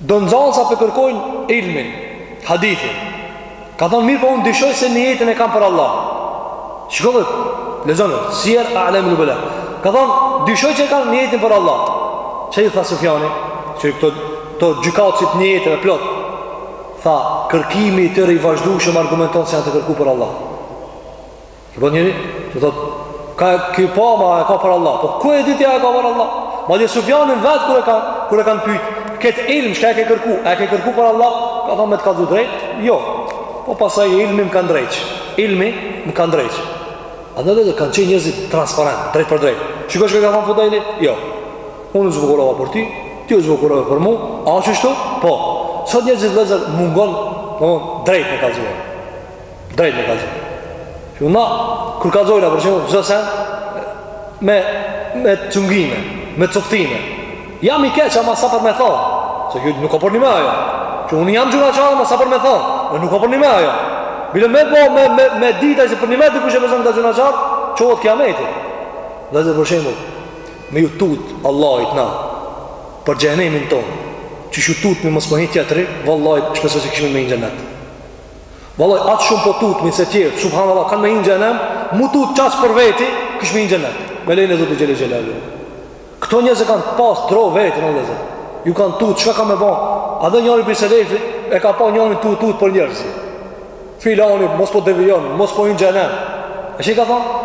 Do nxënësa po e kërkojnë ilmin, hadithin. Ka thonë mirë po unë dyshoj se nijetin e kanë për Allah. Shiko vllezër, në Sijer A'lam Nubela. Ka thonë, dyshoj që e kanë nijetin për Allah. Çka i tha Sufjani, qi këto, këto gjykatësit e nijeteve plot, tha, kërkimi i tyre i vazhdueshëm argumenton se janë tu kërku për Allah. Që po njeri, që thot, ka kjo pa ma e ka për Allah, po ku e di ti a e ka për Allah? Madje Sufjanin vetë kur e kanë, kur e kanë pyjtë, këtë ilm çka e ke kërku, e ke kërku për Allah? Ka thonë me të kallzu drejt? Jo, po pasaj ilmi më ka ndreq, ilmi më ka ndreq. Anej vllezër kanë qenë njerëzit transparent, drejt për drejt. Shiko çka ka thonë Fudajli? Jo, unë u zbukurova për ti, ti u zbukurova për mu, a kështu? Po, sot njerëzit vllezër mungon, po, drejt me kallzu. Drejt me kallzu. Se na, kur kallzojna, për shembull, gjithë sen, me, me cungime, me cuftime, jam i keqë, ama sa për me thonë, se jo nuk kapërdihet ajo, që unë jam gjynahqar, ama sa për me thonë, e nuk kapërdihet ajo. Bile me bo, me, me, me e ditë, se përnime dikush e beson këta gjynahqar, që otë kja mejti. Vllezër për shembull, me ju tutë Allahit na, për xhehenemin tonë, qysh u tutë me më smohin tjetri, vallahi, shpresë që këshme me hy në xhenet. Vallaj, aq shumë po tutmi se tjerët, subhanAllah, kanë me hi n'xhehenem, m'u tutë qaq për veti, kishim me hi n'xhenet, me lejen e Zotit xhele xhelaluhu. Këta njerëz kanë pasë dro veti, vllezër, ju kanë tutë, çka ka me ba? Edhe njëri prej selefit, e ka pa njërin tutë, tutë për njerëzi. Filani, mos po devijon, mos po hin n'xhehenem. E çka i ka thonë?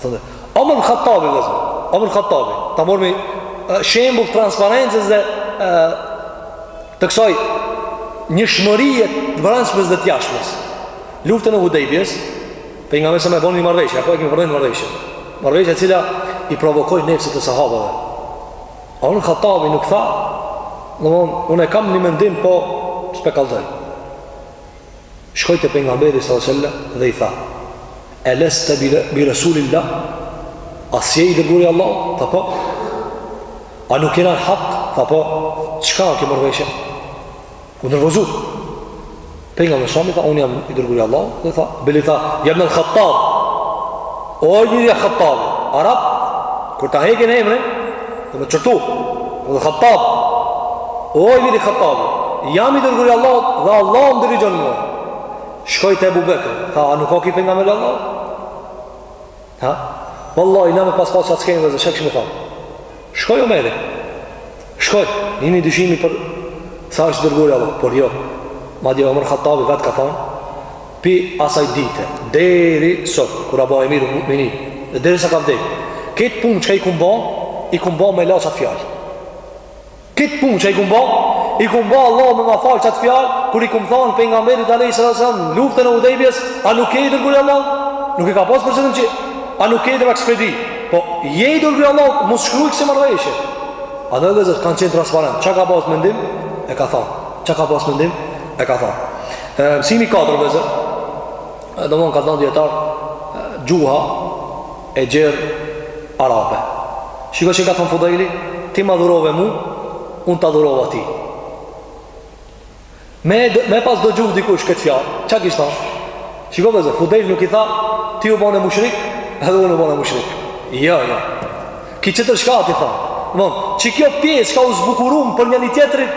Thotë, Omer Khattabi, vllezër, Omer Khattabi, ta marrmi shembull transparencës dhe e, të kësaj njëshmërie të brendshmes dhe të jashtmes. Luftën e Hudejbijes, Pejgamberi alejhi selam e boni një marrëveshje, apo e kemi pranon marrëveshje. Marrëveshje e cila i provokoi nefset e sahabëve. Omer Khattabi nuk tha, domethon, unë e kam një mendim, po, s'pe kallxoj. Shkoi te Pejgamberi sallallahu alejhi ve sellem dhe i tha: "Eleste bi Resulillah?" A s'je i dërguari i Allahut? Tha po. A nuk jena në hak? Tha po. Çka ke marrëveshje? U nervozu. Pejgamberi sallallahu alejhi tha unë jam i dërguari i Allahut dhe tha, "Bela tha, ja ibnel Khattab." O i biri i Khattabit. Arabët kur ta hekin emrin, Dhe me qortu, ibnel Khattab, o i biri Khattabit, jam i dërguari Allahut dhe Allahu më dirigjon mua. Shkoi te Ebu Bekri, tha, a nuk o ky pejgamber i Allahut? Ha? Vallahi, na me pas pa qatë skenë vllezër, çka kishim thanë. Shkoi Omeri, shkoi, i hini dyshimi për sa është i dërguari Allahut, por jo, madje Omer Khattabi vetë ka thanë, Prej asaj dite deri sot kur u bo emirul muminin dhe deri sa ka vdek. Këtë punë që i kum bë, i kum bë me la çat fjalë. Këtë punë që i kum bë, i kum bë Allah me ma fal çat fjalë kur i kum thon pejgamberit alayhis salam n'luftën e Hudejbijes, a nuk je i dërguari Allahut? Nuk e ka pas për qëllim që a nuk je i dërguari e s'pe di. Po je i dërguari Allahut, mos shkruaj kësi marrëveshje. A vllezër kanë qenë transparent? Çka ka pas mendim? E ka thon. Çka ka pas mendim? E ka thon. Mësimi i katërt vllezër, domethonë kanë thënë dijetarët gjuha e gjerë arabe. Shiko çka ka thënë Fudajli, ti m'adhurove mu, unë t'adhurova ty. Me me pas dëgju dikush këtë fjalë. Çka kish thënë? Shiko vllezër, Fudajli nuk i tha ti u bone mushrik, edhe unë u bona mushrik. Jo, jo. Ky tjetër çka i tha domethon, që kjo pjesë çka u zbukurum për njëri-tjetrin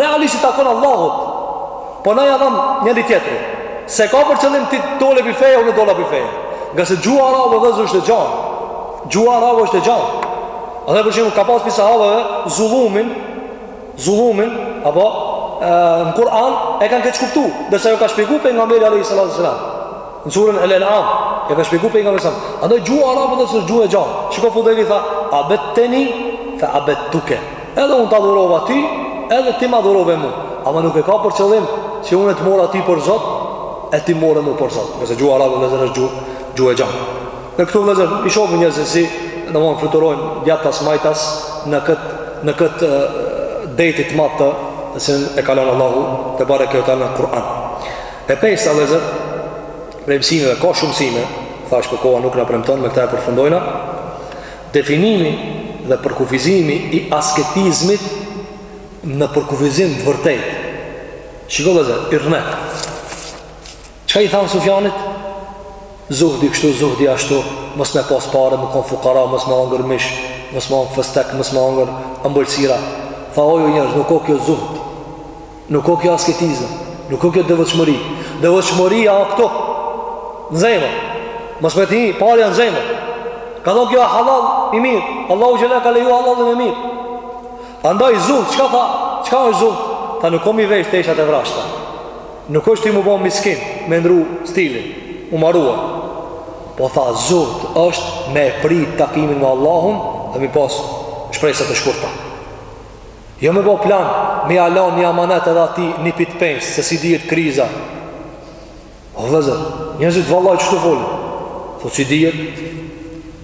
Realisht i takon Allahut Po na ja dhamë njëri-tjetrit S'e ka për qëllim ti dole prej feje Unë dola prej feje Ngase gjuha arabe vllezër është e gjanë Gjuha arabe është e gjanë Edhe për shembull ka pas prej sahabëve Zullumin Zullumin, apo, në Kur'an, e kanë keqkuptu, derisa jua ka shpjegu Pejgamberi alejhi salatu ve selam. Në surën El-En'am, e ka shpjegu Pejgamberi alejhi selam. Andaj gjuha arabe, vëllezër, është gjuhë e gjanë. Shiko Fudejli, tha, abedteni, tha, abedtuke. Edhe unë të adhurova ti, edhe ti më adhurove mu. Ama nuk e ka për qëllim, që unë e të mora ti për zot, e ti m'more mu për zot. Nëse gjuha arabe është gjuhë, gjuhë e gjanë. E këtu vëllezër, i shohim njerëzit si në mund fluturojnë djathtas majtas në këtë, në këtë det të madh të cilin e ka lonë Allahu tebareke ve teala në Kur'an. E pesta vëllezër, prej mësimeve, dhe ka shumë mësime, thashë, por koha nuk na premton, me këta e përfundojna, definimi dhe përkufizimi i asketizmit në përkufizim të vërtetë. Shiko vëllezër, i rënet. Çka i thanë Sufjanit? Zuhdi kështu, zuhdi ashtu, mos me pas pare, me konë fukara, mos me hangër mish, mos me hangër fëstëk, mos me hangër ambëlsira. Tha o jo njerëz, nuk o kjo zuhd, nuk o kjo asketizëm, nuk o kjo devotshmëri. Devotshmëria o këtu, në zemër, mos me t'hi parja në zemër. Ka thonë kjo a hallall i mirë, Allahu xhel-le ka leju hallallin e mirë. Andaj zuhd, çka tha, çka është zuhd? Tha nuk o me i vesh teshat e vrazhda. Nuk është ti m'u bo miskin, me ndrru stilin, u marua. Po tha, zuhd është me e prit takimin me Allahun dhe me i pas shpresa të shkurta. Jo me bo plan, me ia lan një amanet edhe atij nipit, pse, se s'i dihet kriza. O vëllezër, njerëzit vallahi kështu folin, thotë s'i dihet,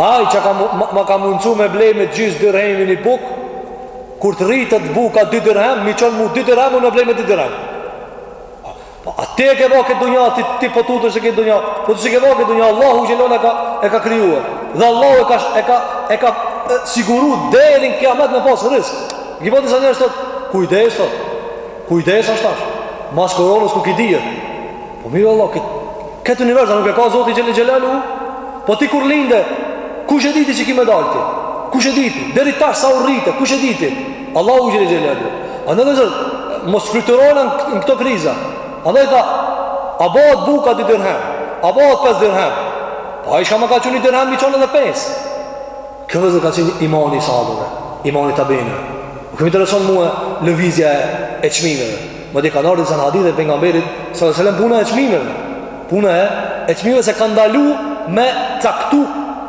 Ai që ka, ma ka mundësu me ble me gjys dirhemi një bukë, kur të rritet buka dy dirhem, m'i çon mu dy dirhem, unë me ble me dy dirhem. A, po, a ti e ke ba këtë dunja, ti, ti po tutesh se këtë dunja, po ti s'e ke ba këtë dunja, Allahu xhel-le shanuhu e ka, e ka kriju, dhe Allahu e ka, e ka, e ka e, siguru deri n'Kijamet me pasë rrisk. Qe po disa njerëz thotë kujdes, thotë kujdes ashtu ashtu, mas koronës nuk i dihet, Po mirë vlla, këtë, këtë univers, a nuk e ka Zoti xhel-le xhelaluhu? Po ti kur linde, kush e diti që ki me dal ti? Kush e diti? Deri tash sa u rrite, kush e diti? Allahu xhel-le xhelaluhu. Andaj vëllezër, mos fluturojna në këto kriza. Andaj tha, a bëhet buka dy dirhem, a bëhet pesë dirhem. Po ai çka ma ka çu ni dirhem, m'i çon edhe pesë. Kjo vëllezër ka qenë imani i sahabëve, imani i tabiinëve. Nuk më intereson mua lëvizja e çmimeve. Madje kanë ardhë disa hadithe të Pejgamberit alejhi selam puna e çmimeve Puna e e çmimeve se ka ndalu me caktu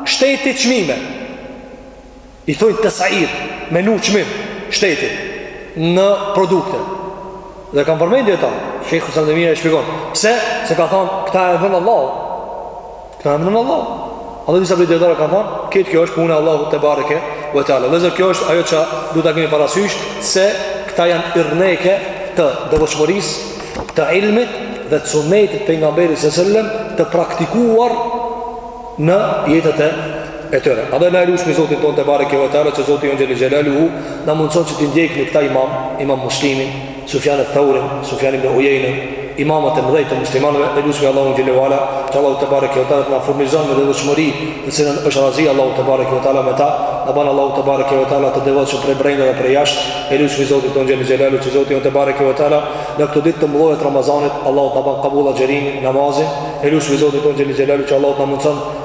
shteti çmime I thojnë tes'ir Me vnu çmim shteti Në produkte Dhe kam përmend edhe këta Shejhul Islam Ibn Tejmija e shpjegon Pse se ka thonë këta e vën Allahu Këta i run Allahu Edhe disa prej dijetarëve kanë thonë Ketë kjo është punë e Allahut tebareke ve teala Vëllezër kjo është ajo që duhet ta kemi parasysh Se këta janë yrneke të devotshmërisë Të ilmit dhe të sunetit Pejgamberit së sëllem Të praktikuar në jetët e tyre Edhe ne e lusmi Zotin tonë tebareke ve teala Që Zoti jonë xhele xhelaluhu Na mundëson që t'i ndjekim këta imamë Imam Muslimin Sufjan eth-Theurin, Sufjan ibn Ujejnen, imamët e mëdhenj të muslimanëve, e lusmi Allahun xhele ve ala, që Allahu tebareke ve teala, të na furnizon me devotshmëri, të cilën është razi Allahu tebareke ve teala me ta, na ban Allahu tebareke ve teala, të devotshëm prej brenda dhe prej jashtë, e lusmi Zotin tonë xhele xhelaluhu, që Zoti tebareke ve teala, në këto ditë të mëdhaja të Ramazanit, Allahu t'na ban kabull agjërimin, namazin, e lusmi Zotin tonë xhele xhelaluhu, që Allahu të na mundëson,